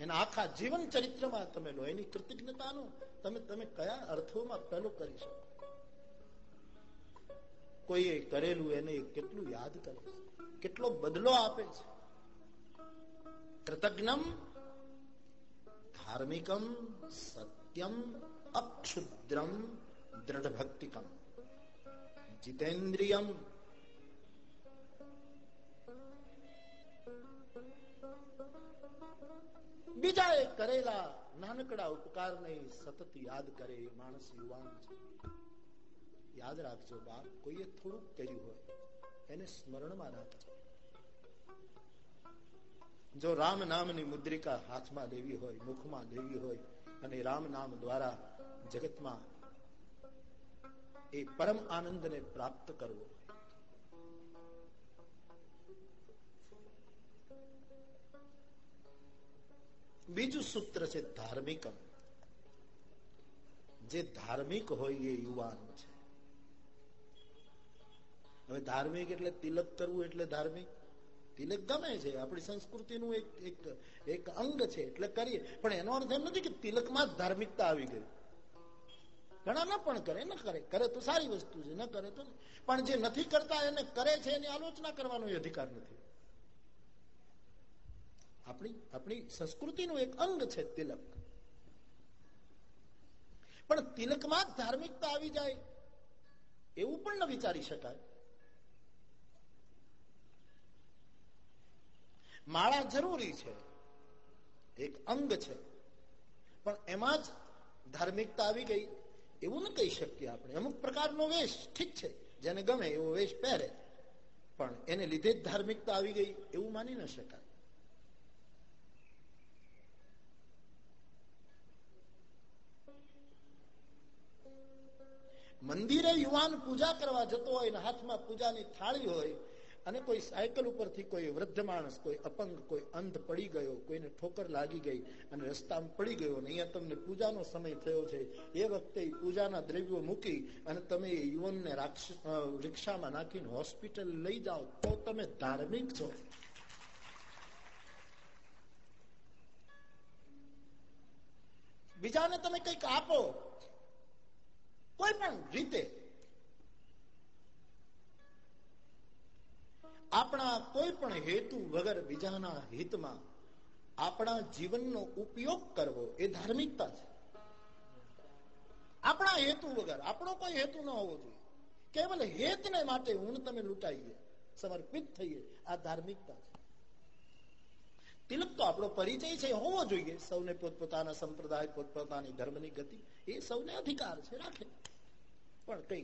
એના આખા જીવન ચરિત્રમાં તમે લો, એની કૃતજ્ઞતાનો તમે તમે કયા અર્થોમાં પેલો કરી શકો? કોઈએ કરેલું એને કેટલું યાદ કરે કેટલો બદલો આપે છે? કૃતજ્ઞમ ધાર્મિકમ સત્યમ અક્ષુદ્રમ દ્રઢ ભક્તિકમ જીતેન્દ્રિયમ બીજા એ કરેલા નાનકડા ઉપકાર ને સતત યાદ કરે માણસ યુવાન છે યાદ રાખજો બાપ કોઈએ થોડુંક કર્યું હોય એને સ્મરણમાં રાખજો જો રામ નામની મુદ્રિકા હાથમાં લેવી હોય, મુખમાં લેવી હોય, અને રામ નામ દ્વારા જગતમાં એ પરમ આનંદને પ્રાપ્ત કરવો બીજું સૂત્ર છે ધાર્મિકમ. જે ધાર્મિક હોય એ યુવાન છે. હવે ધાર્મિક એટલે તિલક કરવું એટલે ધાર્મિક? તિલક ગમે છે, આપણી સંસ્કૃતિનું એક એક એક અંગ છે, એટલે કરીએ. પણ એનો અર્થ એમ નથી કે તિલકમાં ધાર્મિકતા આવી ગઈ. ઘણા ના પણ કરે, ન કરે. કરે તો સારી વસ્તુ છે, ન કરે તો પણ જે નથી કરતા, એને કરે છે, એની આલોચના કરવાનો અધિકાર નથી. આપણી આપણી સંસ્કૃતિનું એક અંગ છે તિલક. પણ તિલકમાં ધાર્મિકતા આવી જાય, એવું પણ ન વિચારી શકાય. માળા જરૂરી છે. એક અંગ છે. પણ એમાં જ ધાર્મિકતા આવી ગઈ. એવું ન કહી શકીએ આપણે. અમુક પ્રકારનો વેશ ઠીક છે. જેને ગમે એવો વેશ પહેરે. પણ એને લીધે જ ધાર્મિકતા આવી ગઈ. એવું માની ન શકાય. મંદિરે યુવાન પૂજા કરવા જતો હોય ને હાથમાં પૂજાની થાળી હોય અને કોઈ સાયકલ ઉપરથી કોઈ વૃદ્ધ માણસ, કોઈ અપંગ, કોઈ અંધ પડી ગયો, કોઈને ઠોકર લાગી ગઈ અને રસ્તામાં પડી ગયો અને અહીંયા તમને પૂજાનો સમય થયો છે, એ વખતે પૂજાના દ્રવ્યો મૂકી અને તમે એ યુવાનને રિક્ષામાં નાખીને હોસ્પિટલ લઈ જાઓ, તો તમે ધાર્મિક છો. બીજાને તમે કંઈક આપો, કોઈ પણ રીતે. આપણા કોઈ પણ હેતુ વગર બીજાના હિતમાં આપણા જીવનનો ઉપયોગ કરવો એ ધાર્મિકતા છે. આપણા હેતુ વગર, આપણો કોઈ હેતુ ન હોવો જોઈએ. કેવલ હેતને માટે હું તમે લૂંટાઈએ, સમર્પિત થઈએ, આ ધાર્મિકતા છે. તિલક તો આપણો પરિચય છે, હોવો જોઈએ. સૌને પોતપોતાના સંપ્રદાય, પોતપોતાની ધર્મની ગતિ, એ સૌને અધિકાર છે, રાખે. પણ કઈ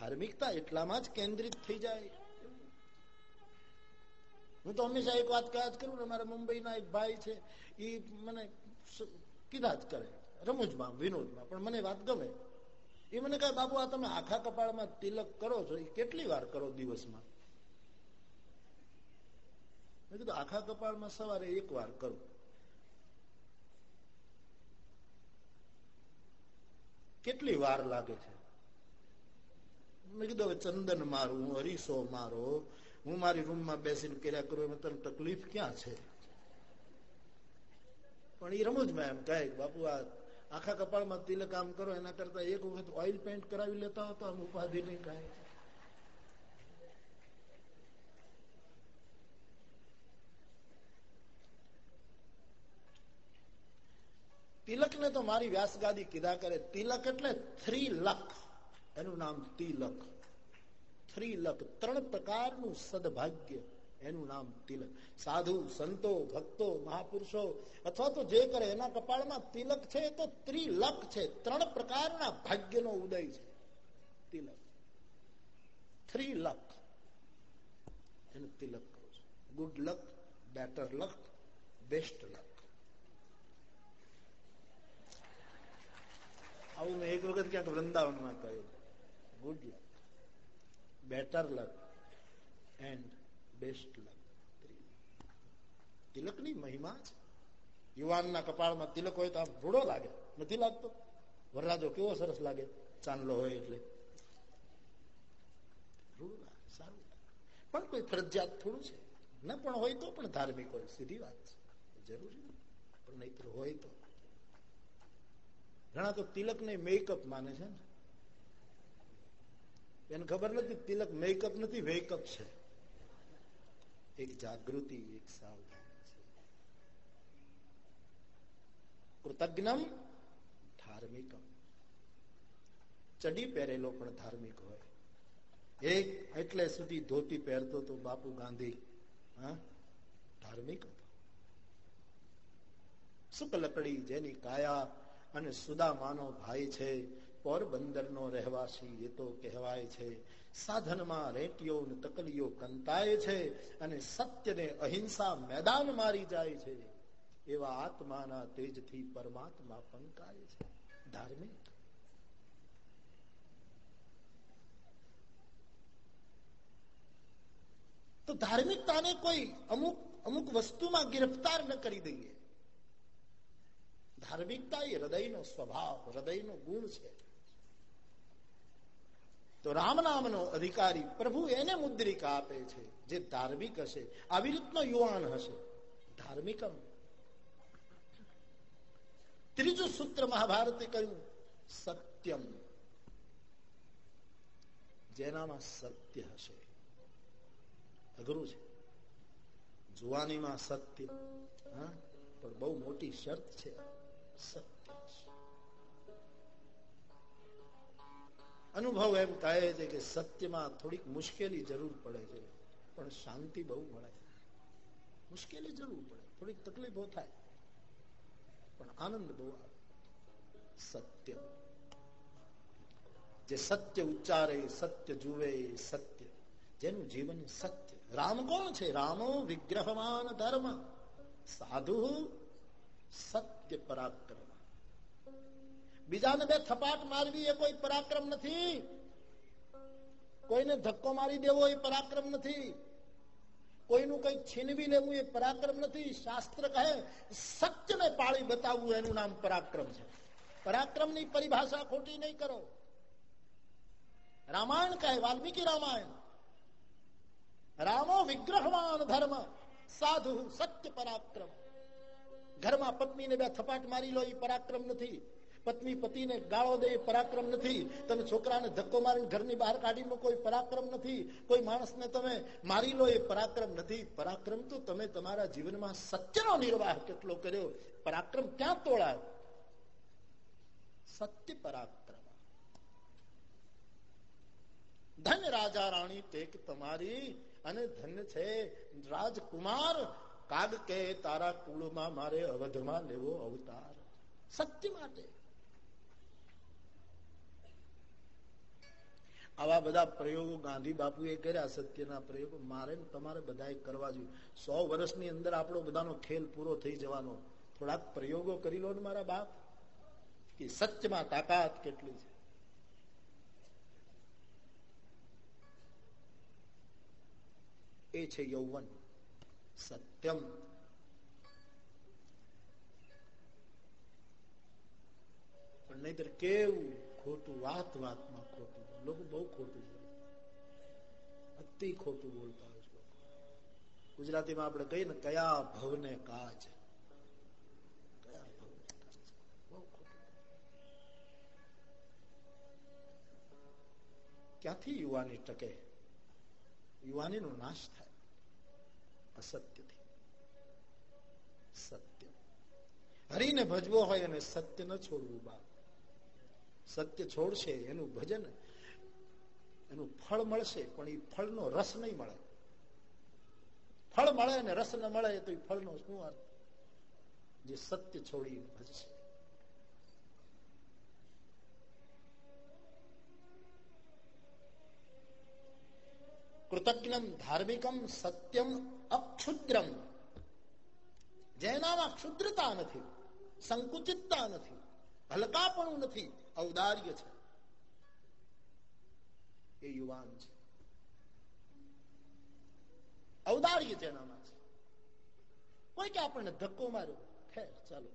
ધાર્મિકતા એટલામાં જ કેન્દ્રિત થઈ જાય? હું તો હંમેશા એક વાત કયા જ કરું ને, મારા મુંબઈના એક ભાઈ છે એ મને કીધા જ કરે, રમૂજમાં, વિનોદમાં, પણ મને વાત ગમે. એ મને કહે, બાબુ, આ તમે આખા કપાળમાં તિલક કરો છો એ કેટલી વાર કરો દિવસમાં? મેં કીધું, આખા કપાળમાં સવારે એક વાર કરું. કેટલી વાર લાગે છે? મેં કીધું, હવે ચંદન મારું હરીસો મારો હું મારી રૂમમાં બેસીને કર્યા કરું એમાં તને તકલીફ ક્યાં છે? પણ એ રમૂજમાં એમ કહે બાપુ, આ આખા કપાળમાં તિલક આમ કરો, એના કરતા એક વખત ઓઇલ પેન્ટ કરાવી લેતા હો તો આમ ઉપાધિ નહીં કહે તિલક ને તો મારી વ્યાસગાદી કીધા કરે. તિલક એટલે થ્રી લખ એનું નામ તિલક. થ્રી લક ત્રણ પ્રકારનું સદભાગ્ય. એનું નામ તિલક. સાધુ, સંતો, ભક્તો, મહાપુરુષો, અથવા તો જે કરે એના કપાળમાં તિલક છે તો ત્રિલક છે. ત્રણ પ્રકારના ભાગ્યનો ઉદય છે. તિલક. થ્રી એને એનું તિલક કહું છું. Good luck, better luck, best luck. આવું મેં એક વખત ક્યાંક વૃંદાવનમાં કહ્યું. Good luck. Better luck and best luck તિલકની મહિમા છે યુવાનના કપાળમાં તિલક હોય તો આમ રૂડો લાગે. નથી લાગતો? વરરાજો કેવો સરસ લાગે? ચાંદલો હોય એટલે. સારું પણ કોઈ ફરજિયાત થોડું છે. ન પણ હોય તો પણ ધાર્મિક હોય, સીધી વાત છે. જરૂરી પણ નહીતર હોય તો. ઘણા તો તિલકને મેકઅપ માને છે ને. એને ખબર નથી, તિલક મેકઅપ નથી વેકઅપ છે. એક જાગૃતિ, એક સાવધાની છે. કૃતજ્ઞમ ધાર્મિકમ ચડી પહેરેલો પણ ધાર્મિક હોય. એક એટલે સુધી ધોતી પહેરતો તો બાપુ ગાંધી, હા, ધાર્મિક હતો. શુક્લકડી જેની કાયા અને સુદામાનો ભાઈ છે પોરબંદરનો રહેવાસી એ તો કહેવાય છે. સાધનમાં રેટીઓ તકલીઓ કંતાય છે અને સત્યને અહિંસા મેદાન મારી જાય છે. એવા આત્માના તેજથી પરમાત્મા પંકાય છે. ધાર્મિક? તો ધાર્મિકતાને કોઈ અમુક અમુક વસ્તુમાં ગિરફ્તાર ન કરી દઈએ. ધાર્મિકતા એ હૃદયનો સ્વભાવ, હૃદયનો ગુણ છે. તો રામનામનો અધિકારી પ્રભુ એને મુદ્રિકા આપે છે, જે ધાર્મિક હશે. આવી યુવાન હશે. ધાર્મિકમ. ત્રીજું સૂત્ર મહાભારતે કહ્યું, સત્યમ. જેનામાં સત્ય હશે. અઘરું છે. જુવાનીમાં સત્ય. હા? પણ બહુ મોટી શરત છે. સત્ય. અનુભવ એમ કહે છે કે સત્યમાં થોડીક મુશ્કેલી જરૂર પડે છે પણ શાંતિ બહુ મળે મુશ્કેલી જરૂર પડે થોડીક તકલીફો થાય પણ આનંદ બહુ આવે સત્ય જે સત્ય ઉચ્ચારે સત્ય જુએ સત્ય જેનું જીવન સત્ય રામ કોણ છે રામો વિગ્રહવાન ધર્મ સાધુ સત્ય પરાક્રમ બીજાને બે થપાટ મારવી એ કોઈ પરાક્રમ નથી. કોઈને ધક્કો મારી દેવો એ પરાક્રમ નથી. કોઈનું કઈ છીનવી લેવું એ પરાક્રમ નથી. શાસ્ત્ર કહે, સત્યને પાળી બતાવવું એનું નામ પરાક્રમ છે. પરાક્રમની પરિભાષા ખોટી નહીં કરો. રામાયણ કહે, વાલ્મીકી રામાયણ, રામો વિગ્રહવાન ધર્મ, સાધુ સત્ય પરાક્રમ. ઘરમાં પત્નીને બે થપાટ મારી લો એ પરાક્રમ નથી. પત્ની પતિને ગાળો દે પરાક્રમ નથી. તમે છોકરાને ધક્કો મારીને ઘરની બહાર કાઢી મૂકો એ પરાક્રમ નથી. કોઈ માણસને તમે મારી લો એ પરાક્રમ નથી. પરાક્રમ તો તમે તમારા જીવનમાં સત્યનો નિર્વાહ કેટલો કર્યો. પરાક્રમ ક્યાં તોળાય સત્ય પરાક્રમ. ધન્ય રાજા રાણી ટેક તમારી અને ધન્ય છે રાજકુમાર. કાગ કે તારા કુળમાં મારે અવધમાં લેવો અવતાર. સત્ય માટે. આવા બધા પ્રયોગો ગાંધી બાપુએ કર્યા, સત્યના પ્રયોગો. મારે તમારે બધા કરવા જોઈએ. સો વર્ષની અંદર આપણો બધાનો ખેલ પૂરો થઈ જવાનો. થોડાક પ્રયોગો કરી લો મારા બાપ. કે સત્યમાં તાકાત કેટલી છે? એ છે યૌવન. સત્યમ. પણ નહીતર કેવું ખોટું વાત વાતમાં ખોટું. લોકો બહુ ખોટું બોલે અતિ ખોટું બોલતા હોય છે ગુજરાતીમાં આપણે કહીએ ને કયા ભવને કાજ ક્યાંથી યુવાની ટકે યુવાનીનો નાશ થાય અસત્યથી સત્ય હરીને ભજવો હોય અને સત્ય ન છોડવું બાપ સત્ય છોડશે એનું ભજન એનું ફળ મળશે, પણ એ ફળનો રસ નહીં મળે. ફળ મળે ને રસ ન મળે તો એ ફળનો શું અર્થ? જે સત્ય છોડી ભજશે. કૃતજ્ઞમ ધાર્મિકમ સત્યમ અક્ષુદ્રમ. જેનામાં ક્ષુદ્રતા નથી, સંકુચિતતા નથી, હલકાપણું નથી, ઔદાર્ય છે. એ યુવાન છે. ઔદાર્ય છે. કોઈ કે આપણને ધક્કો માર્યો. ખેર, ચાલો.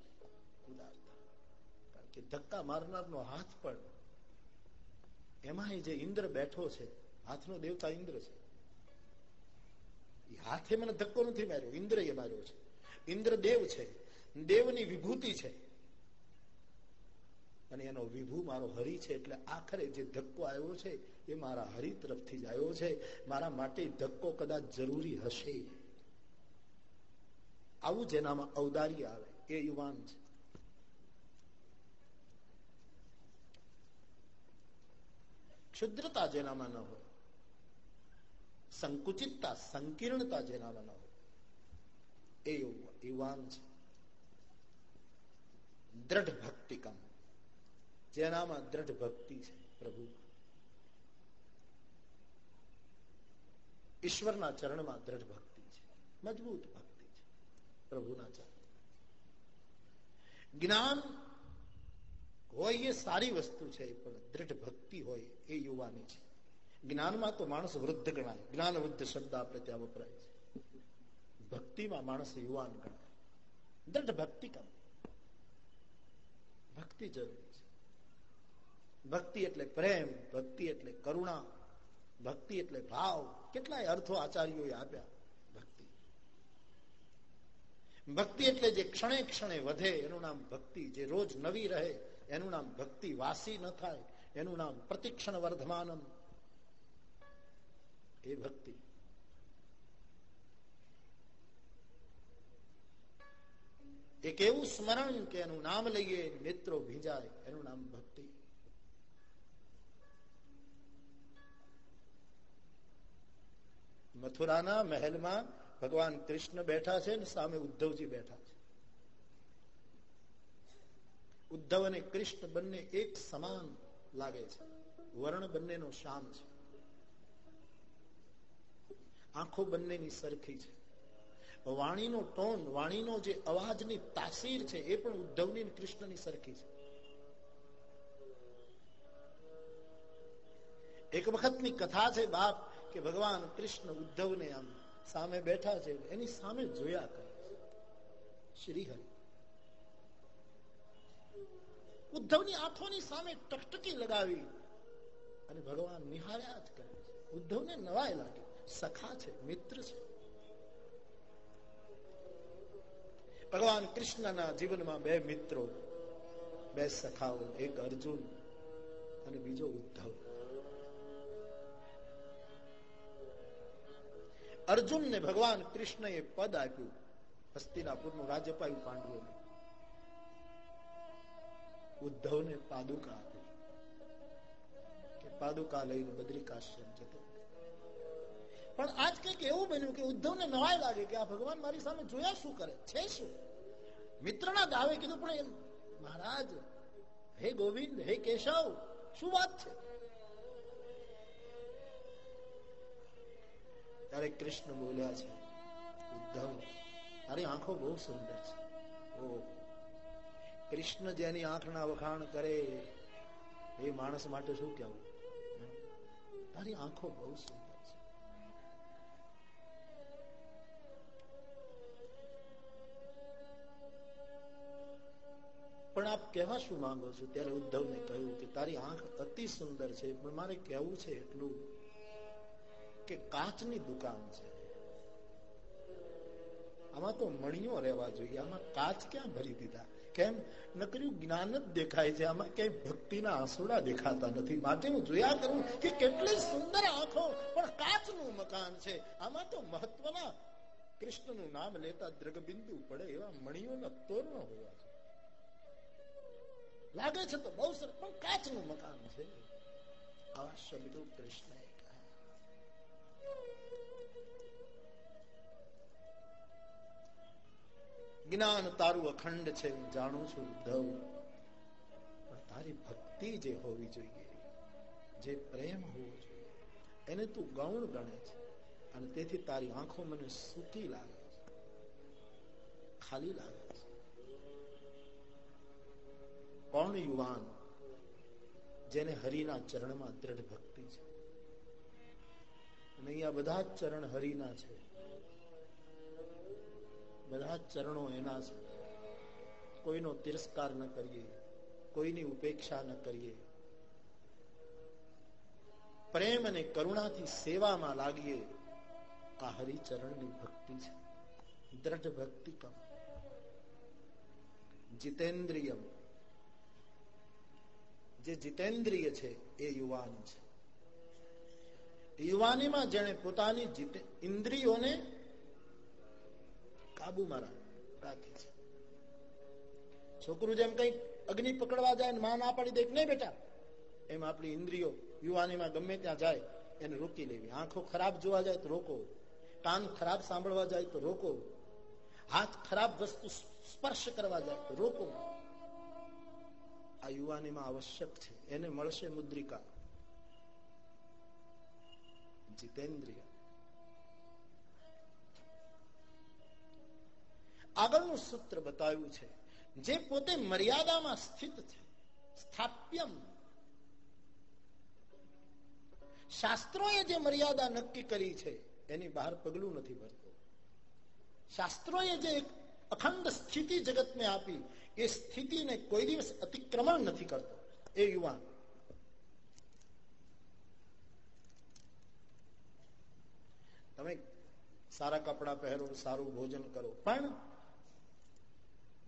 કારણ કે ધક્કા મારનારનો હાથ પણ એમાં જે ઇન્દ્ર બેઠો છે, હાથનો દેવતા ઇન્દ્ર છે. હાથે મને ધક્કો નથી માર્યો ઇન્દ્ર એ માર્યો છે. ઇન્દ્ર દેવ છે. દેવની વિભૂતિ છે. અને એનો વિભુ મારો હરિ છે, એટલે આખરે જે ધક્કો આવ્યો છે એ મારા હરિ તરફથી જ આવ્યો છે. મારા માટે ધક્કો કદાચ જરૂરી હશે. આવું જેનામાં અવદારી આવે. એ યુવાન છે. ક્ષુદ્રતા જેનામાં ન હોય. સંકુચિતતા, સંકીર્ણતા જેનામાં ન હોય. એ યુવાન છે. દ્રઢ ભક્તિકમ જેનામાં દ્રઢ ભક્તિ છે પ્રભુ. ઈશ્વરના ચરણમાં દ્રઢ ભક્તિ છે. મજબૂત ભક્તિ છે. પ્રભુના ચરણ જ્ઞાન હોય એ સારી વસ્તુ છે, પણ દ્રઢ ભક્તિ હોય એ યુવાની છે. જ્ઞાનમાં તો માણસ વૃદ્ધ ગણાય. જ્ઞાન વૃદ્ધ શબ્દ આપણે ત્યાં વપરાય છે. ભક્તિમાં માણસ યુવાન ગણાય. દ્રઢ ભક્તિ કરે. ભક્તિ જરૂરી છે. ભક્તિ એટલે પ્રેમ, ભક્તિ એટલે કરુણા ભક્તિ એટલે ભાવ. કેટલાય અર્થો આચાર્યોએ આપ્યા. ભક્તિ. ભક્તિ એટલે જે ક્ષણે ક્ષણે વધે, એનું નામ ભક્તિ. જે રોજ નવી રહે, એનું નામ ભક્તિ વાસી ન થાય, એનું નામ પ્રતિક્ષણ વર્ધમાનમ એ ભક્તિ. એક એવું સ્મરણ કે એનું નામ લઈએ, મિત્રો ભીંજાય, એનું નામ ભક્તિ. મથુરાના મહેલમાં ભગવાન કૃષ્ણ બેઠા છે ને સામે ઉદ્ધવજી બેઠા છે. ઉદ્ધવ અને કૃષ્ણ બંને એક સમાન લાગે છે. વર્ણ બંનેનો શામ છે. આંખો બંનેની સરખી છે. વાણીનો ટોન, વાણીનો જે અવાજની તાસીર છે એ પણ ઉદ્ધવની કૃષ્ણની સરખી છે. એક વખતની કથા છે, બાપ કે ભગવાન કૃષ્ણ ઉદ્ધવને આમ સામે બેઠા છે એની સામે જોયા કરે શ્રીહરિ ઉદ્ધવની આંખોની સામે ટકટકી લગાવી અને ભગવાન નિહાળ્યા જ કરે ઉદ્ધવને નવાય લાગે. સખા છે, મિત્ર છે. ભગવાન કૃષ્ણના જીવનમાં બે મિત્રો, બે સખાઓ, એક અર્જુન અને બીજો ઉદ્ધવ. અર્જુનને ભગવાન કૃષ્ણએ પદ આપ્યું. હસ્તિનાપુરનું રાજ્ય પાયું પાંડવોને ઉદ્ધવને પાદુકા આપી. પાદુકા લઈને બદ્રિકાશ્રમ જતો. પણ આજ કંઈક એવું બન્યું કે ઉદ્ધવને નવાય લાગે કે આ ભગવાન મારી સામે જોયા શું કરે, છે શું? મિત્રના દાવે કીધું, પણ એમ મહારાજ, હે ગોવિંદ, હે કેશવ, શું વાત છે? ત્યારે કૃષ્ણ બોલ્યા છે ઉદ્ધવ તારી આંખો બહુ સુંદર છે ઓ કૃષ્ણ જેની આંખના વખાણ કરે એ માણસ માટે શું કહેવું તારી આંખો બહુ સુંદર છે પણ આપ કહેવા શું માંગો છો? ત્યારે ઉદ્ધવને કહ્યું કે તારી આંખ અતિ સુંદર છે, પણ મારે કહેવું છે એટલું કે કાચની દુકાન છે. આમાં તો મણિયો રહેવા જોઈએ. આમાં કાચ ક્યાં ભરી દીધા? કેમ? નકર્યું જ્ઞાન જ દેખાય છે. આમાં ક્યાંય ભક્તિના આંસુડા દેખાતા નથી. માટે હું જોયા કરું કે કેટલી સુંદર આંખો, પણ કાચનું મકાન છે. આમાં તો મહત્વના કૃષ્ણનું નામ લેતા દ્રગબિંદુ પડે એવા મણિયોના તોરણ હોવા છે લાગે છે તો બહુ સરસ, પણ કાચનું મકાન છે. આવા શબ્દો કૃષ્ણએ જ્ઞાન તારું અખંડ છે, હું જાણું છું, ઉદ્ધવ. પણ તારી ભક્તિ જે હોવી જોઈએ, જે પ્રેમ હોવો જોઈએ, એને તું ગૌણ ગણે છે અને તેથી તારી આંખો મને સૂકી લાગે છે, ખાલી લાગે છે. કોણ યુવાન જેને હરિના ચરણમાં દ્રઢ ભક્તિ છે? અને અહીંયા બધા જ ચરણ હરિના છે. બધા ચરણો એના છે. કોઈનો તિરસ્કાર ન કરીએ, કોઈની ઉપેક્ષા ન કરીએ. પ્રેમ અને કરુણાથી સેવામાં લાગીએ, આ હરિચરણની ભક્તિ છે. દ્રઢ ભક્તિ કમ. જીતેન્દ્રિયમ. જે જીતેન્દ્રિય છે, એ યુવાન છે. યુવાનીમાં જેને પોતાની ઇન્દ્રિયોને કાબુમાં રાખે છે. છોકરું જેમ કઈ અગ્નિ પકડવા જાય ને માં ના પાડી દે નહીં બેટા? એમ આપણી ઇન્દ્રિયો યુવાનીમાં ગમે ત્યાં જાય, એને રોકી લેવી. આંખો ખરાબ જોવા જાય તો રોકો. કાન ખરાબ સાંભળવા જાય તો રોકો. હાથ ખરાબ વસ્તુ સ્પર્શ કરવા જાય તો રોકો. આ યુવાનીમાં આવશ્યક છે. એને મળશે મુદ્રિકા. જીતેન્દ્રિય. આગળનું સૂત્ર બતાવ્યું છે, જે પોતે મર્યાદામાં સ્થિત છે, સ્થાપ્યમ. શાસ્ત્રોએ જે મર્યાદા નક્કી કરી છે, એની બહાર પગલું નથી ભરતું. શાસ્ત્રોએ જે અખંડ સ્થિતિ જગતને આપી, એ સ્થિતિને કોઈ દિવસ અતિક્રમણ નથી કરતો. એ યુવાન. તમે સારા કપડા પહેરો સારું ભોજન કરો, પણ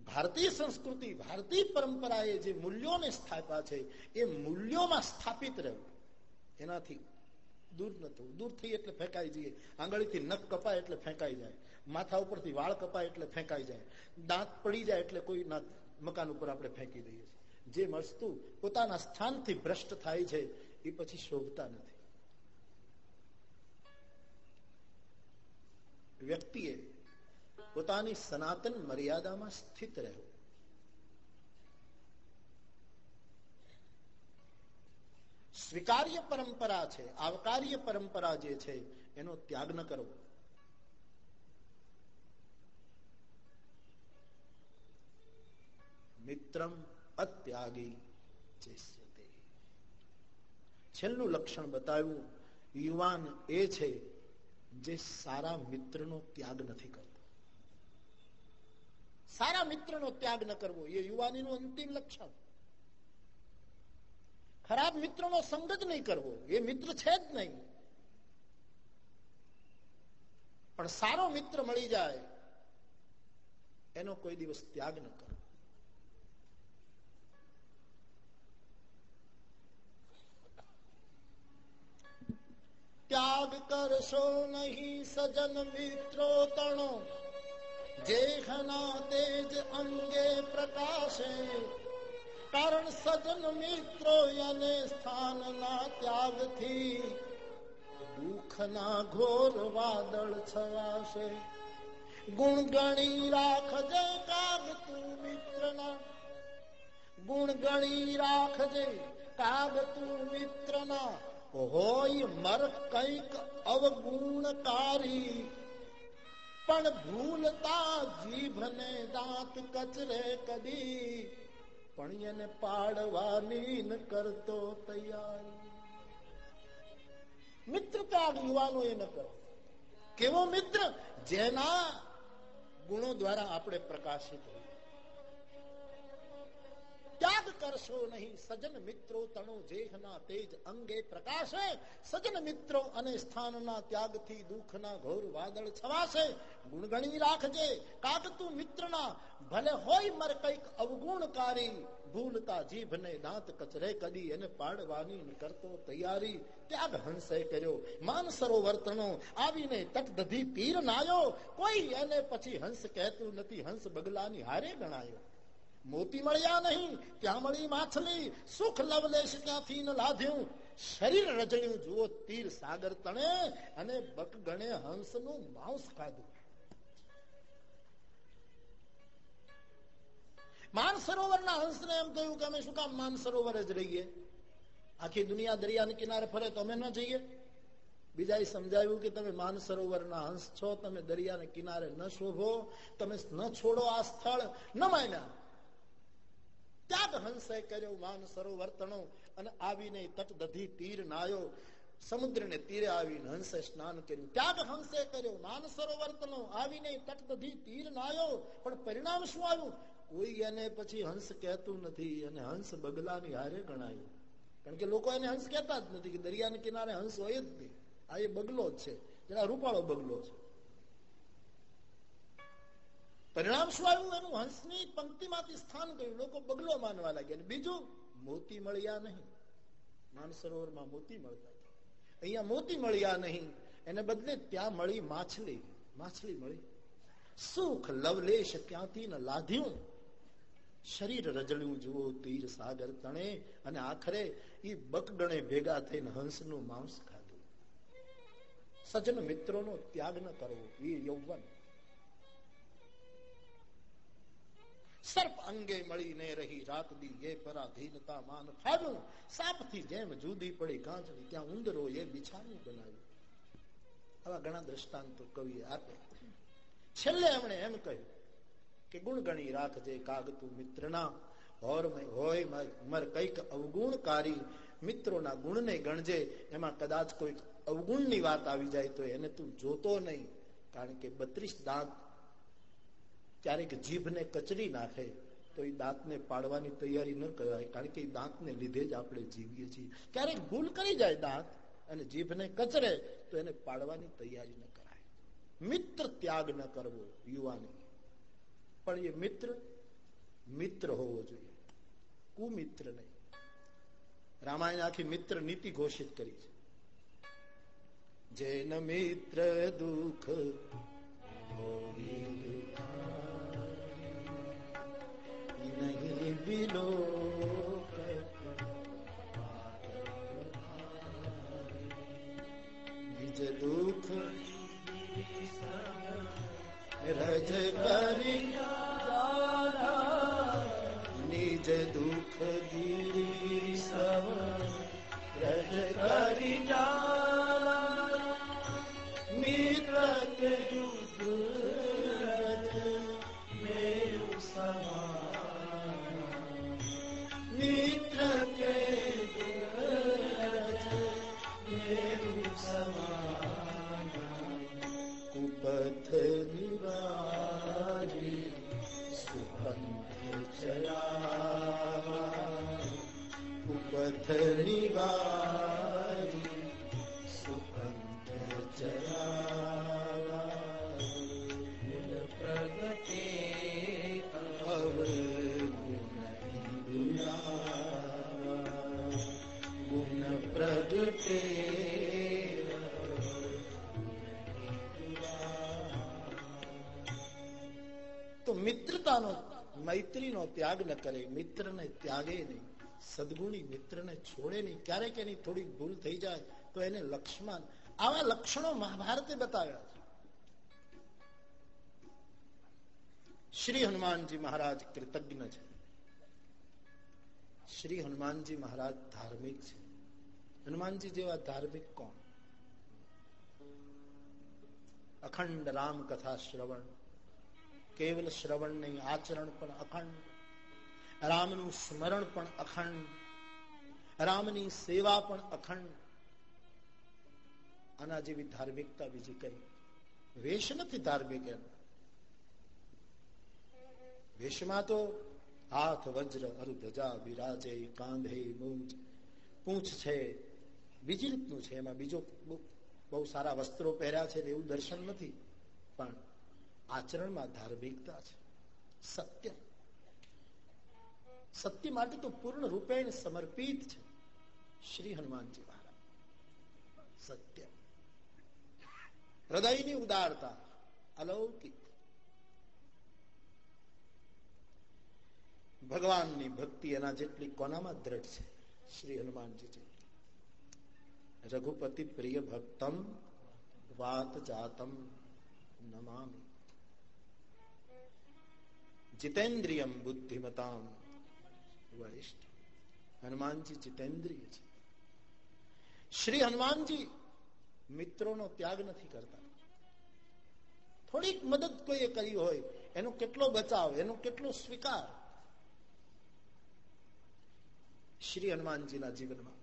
ભારતીય સંસ્કૃતિ, ભારતીય પરંપરાએ જે મૂલ્યોને સ્થાપ્યા છે, એ મૂલ્યોમાં સ્થાપિત રહેવું. એનાથી દૂર ન થવું. દૂર થઈ એટલે ફેંકાઈ જઈએ. આંગળીથી નખ કપાય એટલે ફેંકાઈ જાય. માથા ઉપરથી વાળ કપાય એટલે ફેંકાઈ જાય. દાંત પડી જાય એટલે કોઈ મકાન ઉપર આપણે ફેંકી દઈએ છીએ. જે વસ્તુ પોતાના સ્થાનથી ભ્રષ્ટ થાય છે, એ પછી શોભતા નથી. વ્યક્તિએ પોતાની સનાતન મર્યાદામાં સ્થિત રહેવું સ્વીકાર્ય પરંપરા છે, આવકાર્ય પરંપરા જે છે, એનો ત્યાગ ન કરવો મિત્રમ અત્યાગી ચેષ્યતે. છેલ્લું લક્ષણ બતાવ્યું, યુવાન એ છે જે સારા મિત્રનો ત્યાગ નથી કરતો. સારા મિત્રનો ત્યાગ ન કરવો, એ યુવાનીનું અંતિમ લક્ષણ ખરાબ મિત્રનો સંગ જ નહીં કરવો, એ મિત્ર છે જ નહીં. પણ સારો મિત્ર મળી જાય, એનો કોઈ દિવસ ત્યાગ ન કરવો. ત્યાગ કરશો નહીં સજન મિત્રો તણો જેહના તેજ અંગે પ્રકાશે, કારણ સજન મિત્રો અને સ્થાનના ત્યાગથી દુઃખના ઘોર વાદળ છવાશે. ગુણગણી રાખજે કાગ તું મિત્રના ગુણગણી રાખજે કાગ તું મિત્રના. હોય મર કંઈક અવગુણકારી પણ ભૂલતા જીભને દાંત કચરે કદી, પણ એને પાડવાની ન કરતો તૈયારી. મિત્ર ત્યાગ યુવાનો એ ન કરો. કેવો મિત્ર? જેના ગુણો દ્વારા આપણે પ્રકાશિત ત્યાગ કરશો નહીં. સજન મિત્રો તણો જેહના તેજ અંગે પ્રકાશે. સજન મિત્રો અને સ્થાનના ત્યાગથી દુઃખના ઘોર વાદળ છવાશે. ગુણગણી રાખજે. કાક તું મિત્રના ભલે હોય મર કંઈક અવગુણકારી. ભૂલતા જીભને દાંત કચરે કદી એને પાડવાની કરતો તૈયારી. ત્યાગ હંસે કર્યો. માન સરોવર તણો આવીને તટદધી પીર નાયો. કોઈ એને પછી હંસ કહેતું નથી. હંસ બગલાની હારે ગણાયો. મોતી મળ્યા નહીં, ત્યાં મળી માછલી. સુખ લવલેશ ક્યાંથી લાધ્યું. શરીર રજણ્યું જુઓ તીર સાગર તણે અને બક ગણે હંસનું માંસ ખાધું. માન સરોવરના હંસને એમ કહ્યું કે અમે શું કામ માન સરોવર જ રહીએ? આખી દુનિયા દરિયાના કિનારે ફરે તો અમે ન જઈએ? બીજાએ સમજાવ્યું કે તમે માન સરોવરના હંસ છો, તમે દરિયાને કિનારે ન શોભો, તમે ન છોડો આ સ્થળ, ન માન્યા. ત્યાગ હંસે કર્યો, માન સરોવર અને આવીને તટ દધી તીર નાયો. સમુદ્રને તીરે આવીને હંસે સ્નાન કર્યું. ત્યાગ હંસે કર્યો, માન સરોવર તણો આવીને તટ દધી તીર નાયો. પણ પરિણામ શું આવ્યું? કોઈ એને પછી હંસ કહેતું નથી અને હંસ બગલાની હારે ગણાયું. કારણ કે લોકો એને હંસ કહેતા જ નથી કે દરિયાના કિનારે હંસ હોય જ નહીં. આ એ બગલો જ છે. જેના રૂપાળો બગલો છે. પરિણામ શું આવ્યું એનું હંસની પંક્તિમાંથી સ્થાન ગયું લોકો બગલો માનવા લાગ્યા બીજું, મોતી મળ્યા નહીં. માનસરોવરમાં મોતી મળતા અહીંયા મોતી મળ્યા નહીં. એને બદલે ત્યાં મળી માછલી. માછલી મળી. સુખ લવલેશ ક્યાંથી ને લાધ્યું? શરીર રજળ્યું જુઓ તીર સાગર તણે અને આખરે એ બકગણે ભેગા થઈને હંસનું માંસ ખાધું. સજન મિત્રોનો ત્યાગ ન કરવો. એ યૌવન. સર્પ અંગે મળીને રહી રાત દી એ પરાધીનતા માન ફાવ્યું સાપથી જેમ જુદી પડી કાંચની ત્યાં ઉંદરો એ બિછાનું બનાવ્યું. આવા ઘણા દ્રષ્ટાંતો કવિએ આપે છેલ્લે એમણે એમ કહ્યું કે ગુણ ગણી રાખજે કાગતું મિત્રના હોય મર કંઈક અવગુણકારી. મિત્રોના ગુણને ગણજે, એમાં કદાચ કોઈ અવગુણની વાત આવી જાય તો એને તું જોતો નહીં. કારણ કે બત્રીસ દાંત ક્યારેક જીભને કચરી નાખે તો એ દાંતને પાડવાની તૈયારી ન કહેવાય કારણ કે એ દાંતને લીધે જ આપણે જીવીએ છીએ. ક્યારેક ભૂલ કરી જાય દાંત અને જીભને કચરે તો એને પાડવાની તૈયારી ન કરાય. મિત્ર ત્યાગ ન કરવો યુવાને. પણ એ મિત્ર મિત્ર હોવો જોઈએ. કુમિત્ર નહીં. રામાયણ આખી મિત્ર નીતિ ઘોષિત કરી છે. જૈન મિત્ર દુઃખ નહીં બિલો निज દુઃખ રજ કરી નિજ દુઃખ ગીરી મૈત્રીનો ત્યાગ ન કરે, મિત્રને ત્યાગે નહીં, સદગુણી મિત્રને છોડે નહીં. ક્યારેક એની થોડી ભૂલ થઈ જાય તો એને લક્ષ્મણ, આવા લક્ષણો મહાભારતે બતાવ્યા છે. શ્રી હનુમાનજી મહારાજ કૃતજ્ઞ છે. શ્રી હનુમાનજી મહારાજ ધાર્મિક છે. હનુમાનજી જેવા ધાર્મિક કોણ? અખંડ રામ કથા શ્રવણ કેવલ શ્રવણ નહીં, આચરણ પણ અખંડ, રામનું સ્મરણ પણ અખંડ, રામની સેવા પણ અખંડ. આના જેવી ધાર્મિકતા બીજી કઈ વેશ નથી ધાર્મિક એમ. વેશમાં તો હાથ, વજ્ર અરુ ધજા બિરાજે, કાંધે, મૂંજ, પૂંછ છે. બીજી રીતનું છે. એમાં બીજો બહુ સારા વસ્ત્રો પહેર્યા છે એવું દર્શન નથી. પણ આચરણમાં ધાર્મિકતા છે સત્ય સત્ય માટે તો પૂર્ણ રૂપેણ સમર્પિત છે શ્રી હનુમાનજી મહારાજ સત્ય હૃદયની ઉદારતા અલૌકિક ભગવાનની ભક્તિ એના જેટલી કોનામાં દ્રઢ છે શ્રી હનુમાનજી જેટલી રઘુપતિ પ્રિય ભક્તમ વાત જાતમ નમામી જીતેન્દ્રિયમ બુદ્ધિમતામ. વરિષ્ઠ હનુમાનજી જીતેન્દ્રિય છે. શ્રી હનુમાનજી મિત્રોનો ત્યાગ નથી કરતા. થોડીક મદદ કોઈએ કરી હોય, એનો કેટલો બચાવ, એનો કેટલો સ્વીકાર? શ્રી હનુમાનજીના જીવનમાં.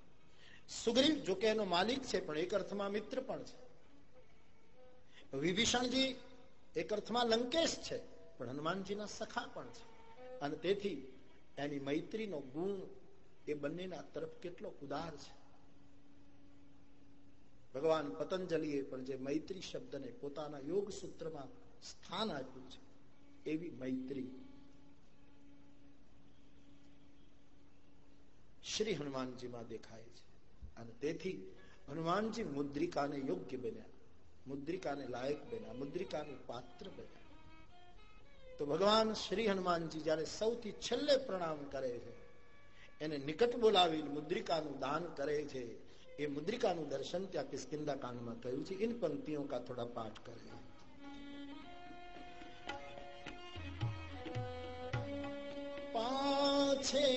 સુગ્રીવ જોકે એનો માલિક છે, પણ એક અર્થમાં મિત્ર પણ છે. વિભીષણજી એક અર્થમાં લંકેશ છે. પણ હનુમાનજીના સખા પણ છે. અને તેથી એની મૈત્રીનો ગુણ એ બંનેના તરફ કેટલો ઉદાર છે. ભગવાન પતંજલિએ પણ જે મૈત્રી શબ્દને પોતાના યોગ સૂત્રમાં સ્થાન આપ્યું છે, એવી મૈત્રી. શ્રી હનુમાનજીમાં દેખાય છે. અને તેથી હનુમાનજી મુદ્રિકાને યોગ્ય બન્યા, મુદ્રિકાને લાયક બન્યા, મુદ્રિકાનું પાત્ર બન્યા. તો ભગવાન શ્રી હનુમાનજી જ્યારે સૌથી છેલ્લે પ્રણામ કરે છે, એને નિકટ બોલાવી મુદ્રિકાનું દાન કરે છે, એ મુદ્રિકાનું દર્શન ત્યાં કિસ્કિંદા કાંડમાં કહ્યું છે, ઇન પંક્તિઓ કા થોડા પાઠ કરે પાછે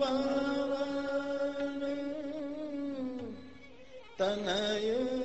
પાવન, તનયું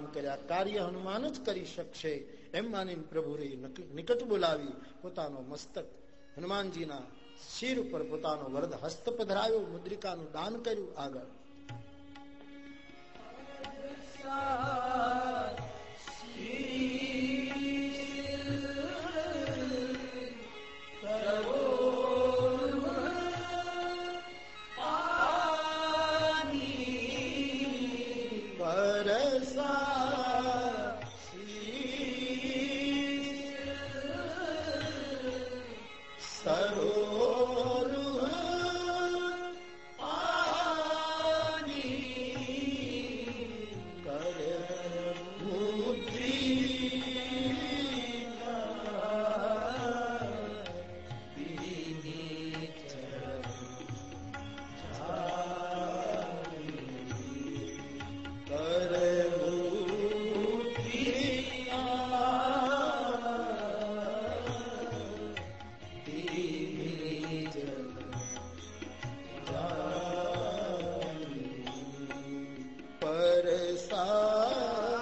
પ્રણામ કર્યા, કાર્ય હનુમાન જ કરી શકશે. એમ માનીને પ્રભુએ નિકટ બોલાવી પોતાનો મસ્તક હનુમાનજીના શિર ઉપર પોતાનો વરદ હસ્ત પધરાયો, મુદ્રિકાનું દાન કર્યું આગળ.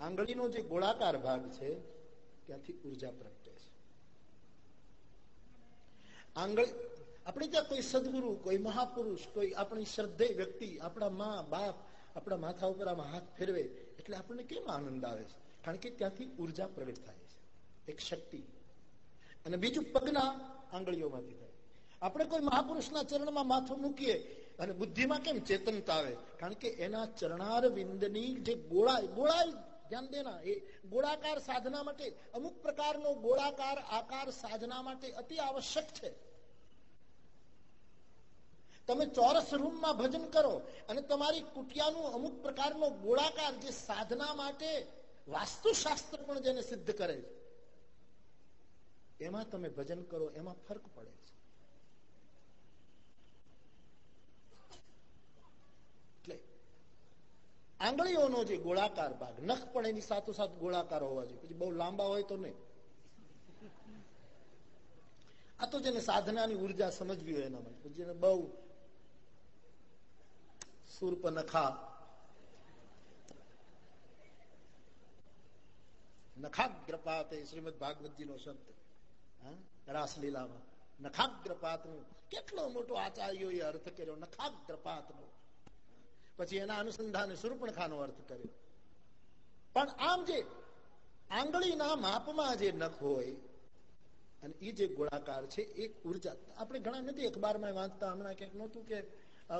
આંગળીનો જે ગોળાકાર ભાગ છે, ત્યાંથી ઊર્જા પ્રગટે છે. આંગળી, આપણે ત્યાં કોઈ સદગુરુ, કોઈ મહાપુરુષ, કોઈ આપણી શ્રદ્ધેય વ્યક્તિ, આપણા મા, બાપ, આપણા માથા ઉપર આમાં હાથ ફેરવે, એટલે આપણને કેમ આનંદ આવે છે? કારણ કે ત્યાંથી ઊર્જા પ્રગટ થાય છે, એક શક્તિ. અને બીજું પગના આંગળીઓમાંથી થાય. આપણે કોઈ મહાપુરુષના ચરણમાં માથું મૂકીએ, અને બુદ્ધિમાં કેમ ચેતનતા આવે? કારણ કે એના ચરણાર વિંદની જે ગોળાઈ ગોળા ધ્યાન દેના. એ ગોળાકાર સાધના માટે, અમુક પ્રકારનો ગોળાકાર, આકાર સાધના માટે અતિ આવશ્યક છે. તમે ચોરસ રૂમમાં ભજન કરો અને તમારી કુટિયાનું અમુક પ્રકારનો ગોળાકાર જે સાધના માટે વાસ્તુશાસ્ત્ર પણ જેને સિદ્ધ કરે છે, એમાં તમે ભજન કરો, એમાં ફરક પડે છે એટલે આંગળીઓનો જે ગોળાકાર ભાગ, નખ પણ એની સાથોસાથ ગોળાકાર હોવા જોઈએ. પછી બહુ લાંબા હોય તો નહીં. આ તો જેને સાધનાની ઊર્જા સમજવી હોય એના માટે. જેને બહુ સુરપનખા નખાગ્રપાત શ્રીમદ ભાગવતજી નો શબ્દ રાસલીલામાં. નખાગ્રપાતનું કેટલો મોટો આચાર્યો અર્થ કર્યો? નખાગ્રપાત નો પછી એના અનુસંધાને સુરપણખાનો અર્થ કર્યો. પણ આમ જે આંગળીના માપમાં જે નખ હોય, અને એ જે ગોળાકાર છે એક ઊર્જા આપણે ઘણા નથી અખબારમાં વાંચતા હમણાં ક્યાંક નહોતું કે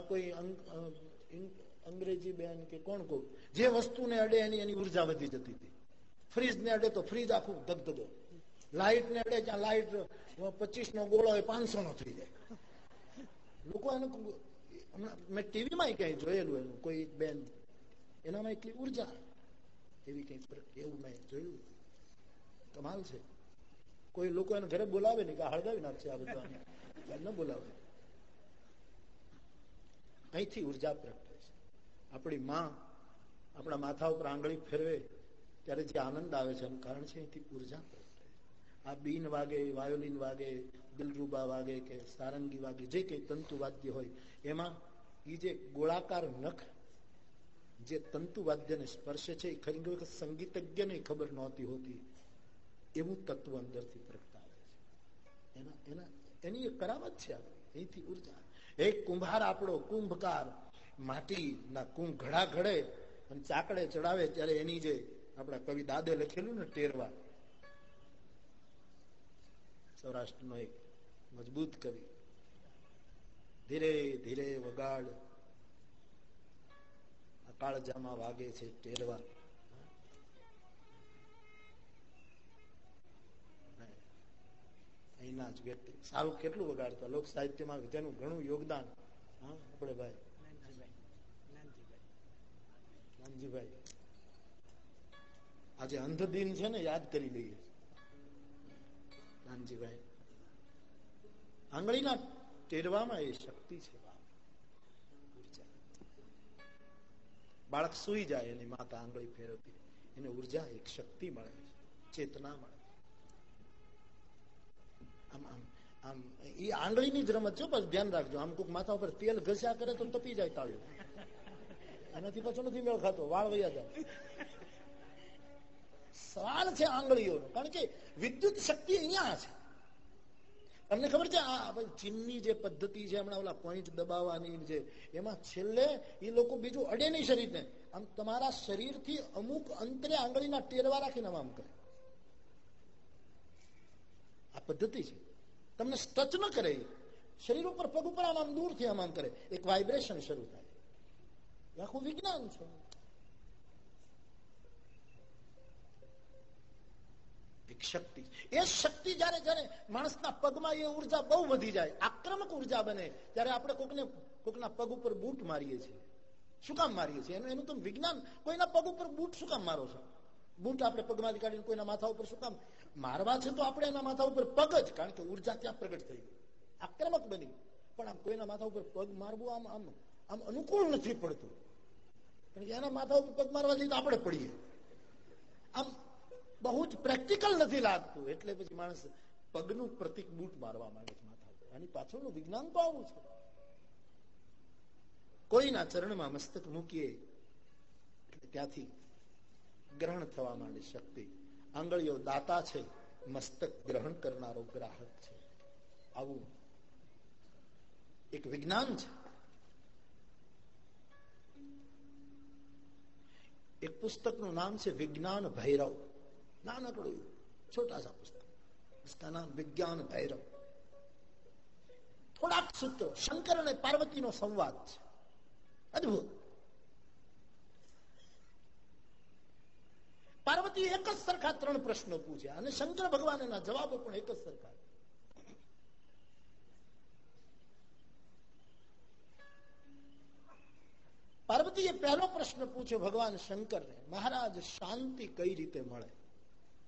કોઈ અંગ્રેજી બેન કે કોણ કોણ જે વસ્તુને અડે એની એની ઊર્જા વધી જતી હતી. ફ્રીજ ને અડે તો ફ્રીજ આખું ધબધબો. લાઇટને અડે ત્યાં લાઇટ પચીસ નો ગોળો હોય પાંચસો નો થઈ જાય. લોકો એને મેં ટીવીમાં ક્યાંય જોયેલું એનું, કોઈ બેન એનામાં એટલી ઊર્જા. એવી કઈ એવું મેં જોયું. કમાલ છે. કોઈ લોકો એને ઘરે બોલાવે નહીં કે હળગાવી નાખશે આ બધા ન બોલાવે. અહીંથી ઊર્જા પ્રગટે છે. આપણી માં આપણા માથા ઉપર આંગળી ફેરવે ત્યારે જે આનંદ આવે છે એનું કારણ છે અહીંથી ઊર્જા પ્રગટે આ બીન વાગે, વાયોલિન વાગે દિલરૂબા વાગે કે સારંગી વાગે જે કઈ તંતુવાદ્ય હોય, એમાં એ જે ગોળાકાર નખ જે તંતુવાદ્યને સ્પર્શે છે એ ખરી વખત સંગીતજ્ઞને ખબર નહોતી હોતી, એવું તત્વ અંદરથી પ્રગટાવે છે. એના એના, એની એ કરાવત છે અહીંથી ઊર્જા. એક કુંભાર આપણો કુંભકાર, માટીના કુંભ ઘડા ઘડે અને ચાકડે ચડાવે ત્યારે એની જે આપણા કવિ દાદે લખેલું ને ટેરવા. સૌરાષ્ટ્રનો એક મજબૂત કવિ ધીરે ધીરે વગાડ. કાળજામાં વાગે છે ટેરવા. અહીંના જ વ્યક્તિ સારું કેટલું વગાડતા? લોક સાહિત્યમાં તેનું ઘણું યોગદાન. હા, આપણે ભાઈ. નાનજીભાઈ. આજે અંધ દિન છે ને યાદ કરી લઈએ. નાનજીભાઈ. આંગળીના ટેરવામાં એ શક્તિ છે. બાળક સુઈ જાય એની માતા આંગળી ફેરવતી એને ઊર્જા, એક શક્તિ મળે ચેતના મળે આંગળીની જ રમત છે, બસ ધ્યાન રાખજો. આમ કોઈક માથા ઉપર તેલ ઘસ્યા કરે તો તપી જાય તાળું એનાથી પાછો નથી મેળ ખાતો વાળ વૈયા જાય. સવાલ છે આંગળીઓનો. કારણ કે વિદ્યુત શક્તિ અહીંયા છે. તમને ખબર છે, આ ચીનની જે પદ્ધતિ છે, હમણાં ઓલા પોઈન્ટ દબાવવાની છે એમાં છેલ્લે એ લોકો બીજું અડે નહીં શરીરને. આમ તમારા શરીરથી અમુક અંતરે આંગળીના ટેરવા રાખીને આમ કરે. આ પદ્ધતિ છે. તમને ટચ ન કરે શરીર ઉપર, પગ ઉપર આમ દૂરથી આમ આમ કરે. એક વાઇબ્રેશન શરૂ થાય. આખું વિજ્ઞાન છે. એક શક્તિ. એ શક્તિ જયારે જયારે માણસના પગમાં એ ઊર્જા બહુ વધી જાય, આક્રમક ઊર્જા બને, ત્યારે આપણે કોકને, કોકના પગ ઉપર બૂટ મારીએ છીએ. શું કામ મારીએ છીએ? એનું એનું તો વિજ્ઞાન. કોઈના પગ ઉપર બૂટ શું કામ મારો છો? બૂટ આપણે પગમાંથી કાઢીને કોઈના માથા ઉપર શું કામ? મારવા છે તો આપણે એના માથા ઉપર પગ જ, કારણ કે ઊર્જા ત્યાં પ્રગટ થઈ આક્રમક બની. પણ આમ કોઈના માથા ઉપર પગ મારવું આમ આમ આમ અનુકૂળ નથી પડતું. કારણ કે એના માથા ઉપર પગ મારવા જઈએ તો આપણે પડીએ. આમ બહુ જ પ્રેક્ટિકલ નથી લાગતું. એટલે પછી માણસ પગનું પ્રતિક બૂટ મારવા માંગે છે માથા આની પાછળનું વિજ્ઞાન તો આવું છે. કોઈના ચરણમાં મસ્તક મૂકીએ ત્યાંથી ગ્રહણ થવા માંડે શક્તિ. આંગળીઓ દાતા છે, મસ્તક ગ્રહણ કરનારો ગ્રાહક છે. આવું એક વિજ્ઞાન છે. એક પુસ્તકનું નામ છે વિજ્ઞાન ભૈરવ. નાનકડું छोटा सा पुस्तक इसका नाम विज्ञान भैरव થોડાક સૂત્રો શંકર અને પાર્વતીનો સંવાદ છે અદભુત પાર્વતી એક જ સરખા ત્રણ પ્રશ્નો પૂછ્યા અને શંકર ભગવાન એના જવાબો પણ એક જ સરખા પાર્વતીએ પહેલો પ્રશ્ન પૂછ્યો ભગવાન શંકરને મહારાજ શાંતિ કઈ રીતે મળે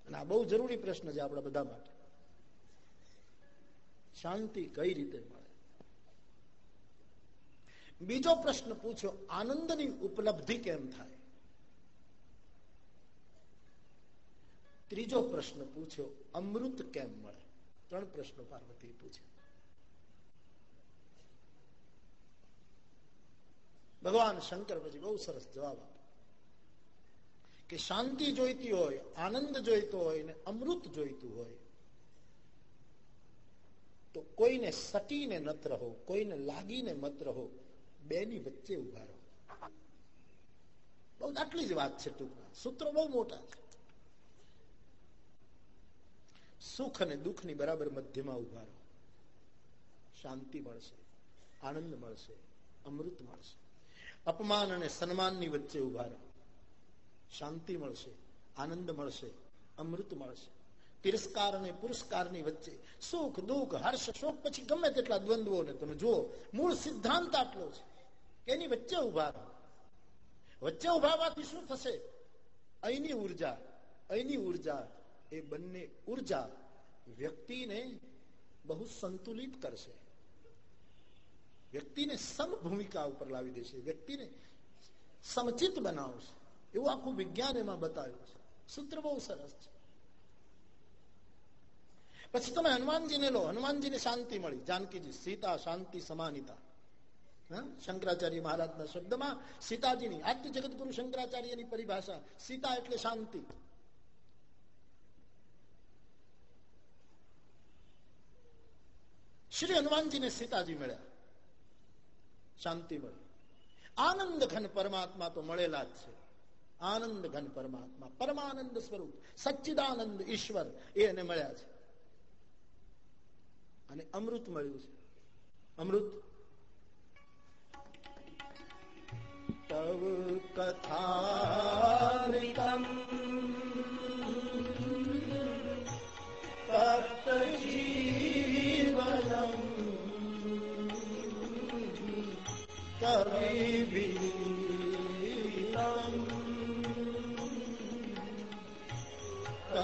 અને આ બહુ જરૂરી પ્રશ્ન છે આપણા બધા માટે. શાંતિ કઈ રીતે મળે? બીજો પ્રશ્ન પૂછ્યો, આનંદની ઉપલબ્ધિ કેમ થાય? ત્રીજો પ્રશ્ન પૂછ્યો, અમૃત કેમ મળે? ત્રણ પ્રશ્નો પાર્વતી પૂછ્યા. ભગવાન શંકર પછી બહુ સરસ જવાબ આપે કે શાંતિ જોઈતી હોય, આનંદ જોઈતો હોય ને અમૃત જોઈતું હોય, તો કોઈને સટીને નત રહો, કોઈને લાગીને મત રહો, બેની વચ્ચે ઊભા રહો. બહુ આટલી જ વાત છે ટૂંકમાં. સૂત્રો બહુ મોટા છે. સુખ અને દુઃખની બરાબર મધ્યમાં ઊભા રહો. શાંતિ મળશે, આનંદ મળશે, અમૃત મળશે. અપમાન અને સન્માનની વચ્ચે ઊભા રહો. શાંતિ મળશે, આનંદ મળશે, અમૃત મળશે. તિરસ્કાર અને પુરસ્કારની વચ્ચે સુખ, દુઃખ, હર્ષ, શોક પછી ગમે તેટલા દ્વંદ્વોને તમે જુઓ, મૂળ સિદ્ધાંત આટલો છે. એની વચ્ચે ઊભા વચ્ચે ઉભાવાથી શું થશે? અહીંની ઊર્જા અહીંની ઊર્જા, એ બંને ઊર્જા વ્યક્તિને બહુ સંતુલિત કરશે. વ્યક્તિને સમ ભૂમિકા ઉપર લાવી દેશે, વ્યક્તિને સમચિત બનાવશે. એવું આખું વિજ્ઞાન એમાં બતાવ્યું છે. સૂત્ર બહુ સરસ છે. પછી તમે હનુમાનજીને લો, હનુમાનજીને શાંતિ મળી. જાનકીજી, સીતા, શાંતિ, સમાનિતા. શંકરાચાર્ય મહારાજના શબ્દમાં સીતાજીની આદ્ય જગતગુરુ શંકરાચાર્યની પરિભાષા. સીતા એટલે શાંતિ. શ્રી હનુમાનજીને સીતાજી મળ્યા. શાંતિ મળી. આનંદ ઘન પરમાત્મા તો મળેલા જ છે. આનંદ ઘન પરમાત્મા, પરમાનંદ સ્વરૂપ, સચ્ચિદાનંદ ઈશ્વર એને મળ્યા છે. અને અમૃત મળ્યું છે. અમૃત? તવ કથામૃતમ તપ્તજીવનમ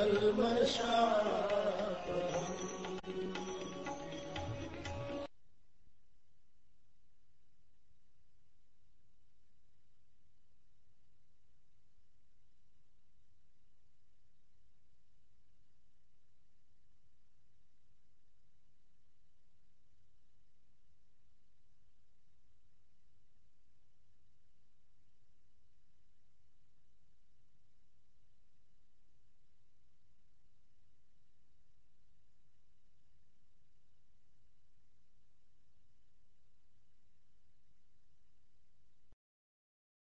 المشعر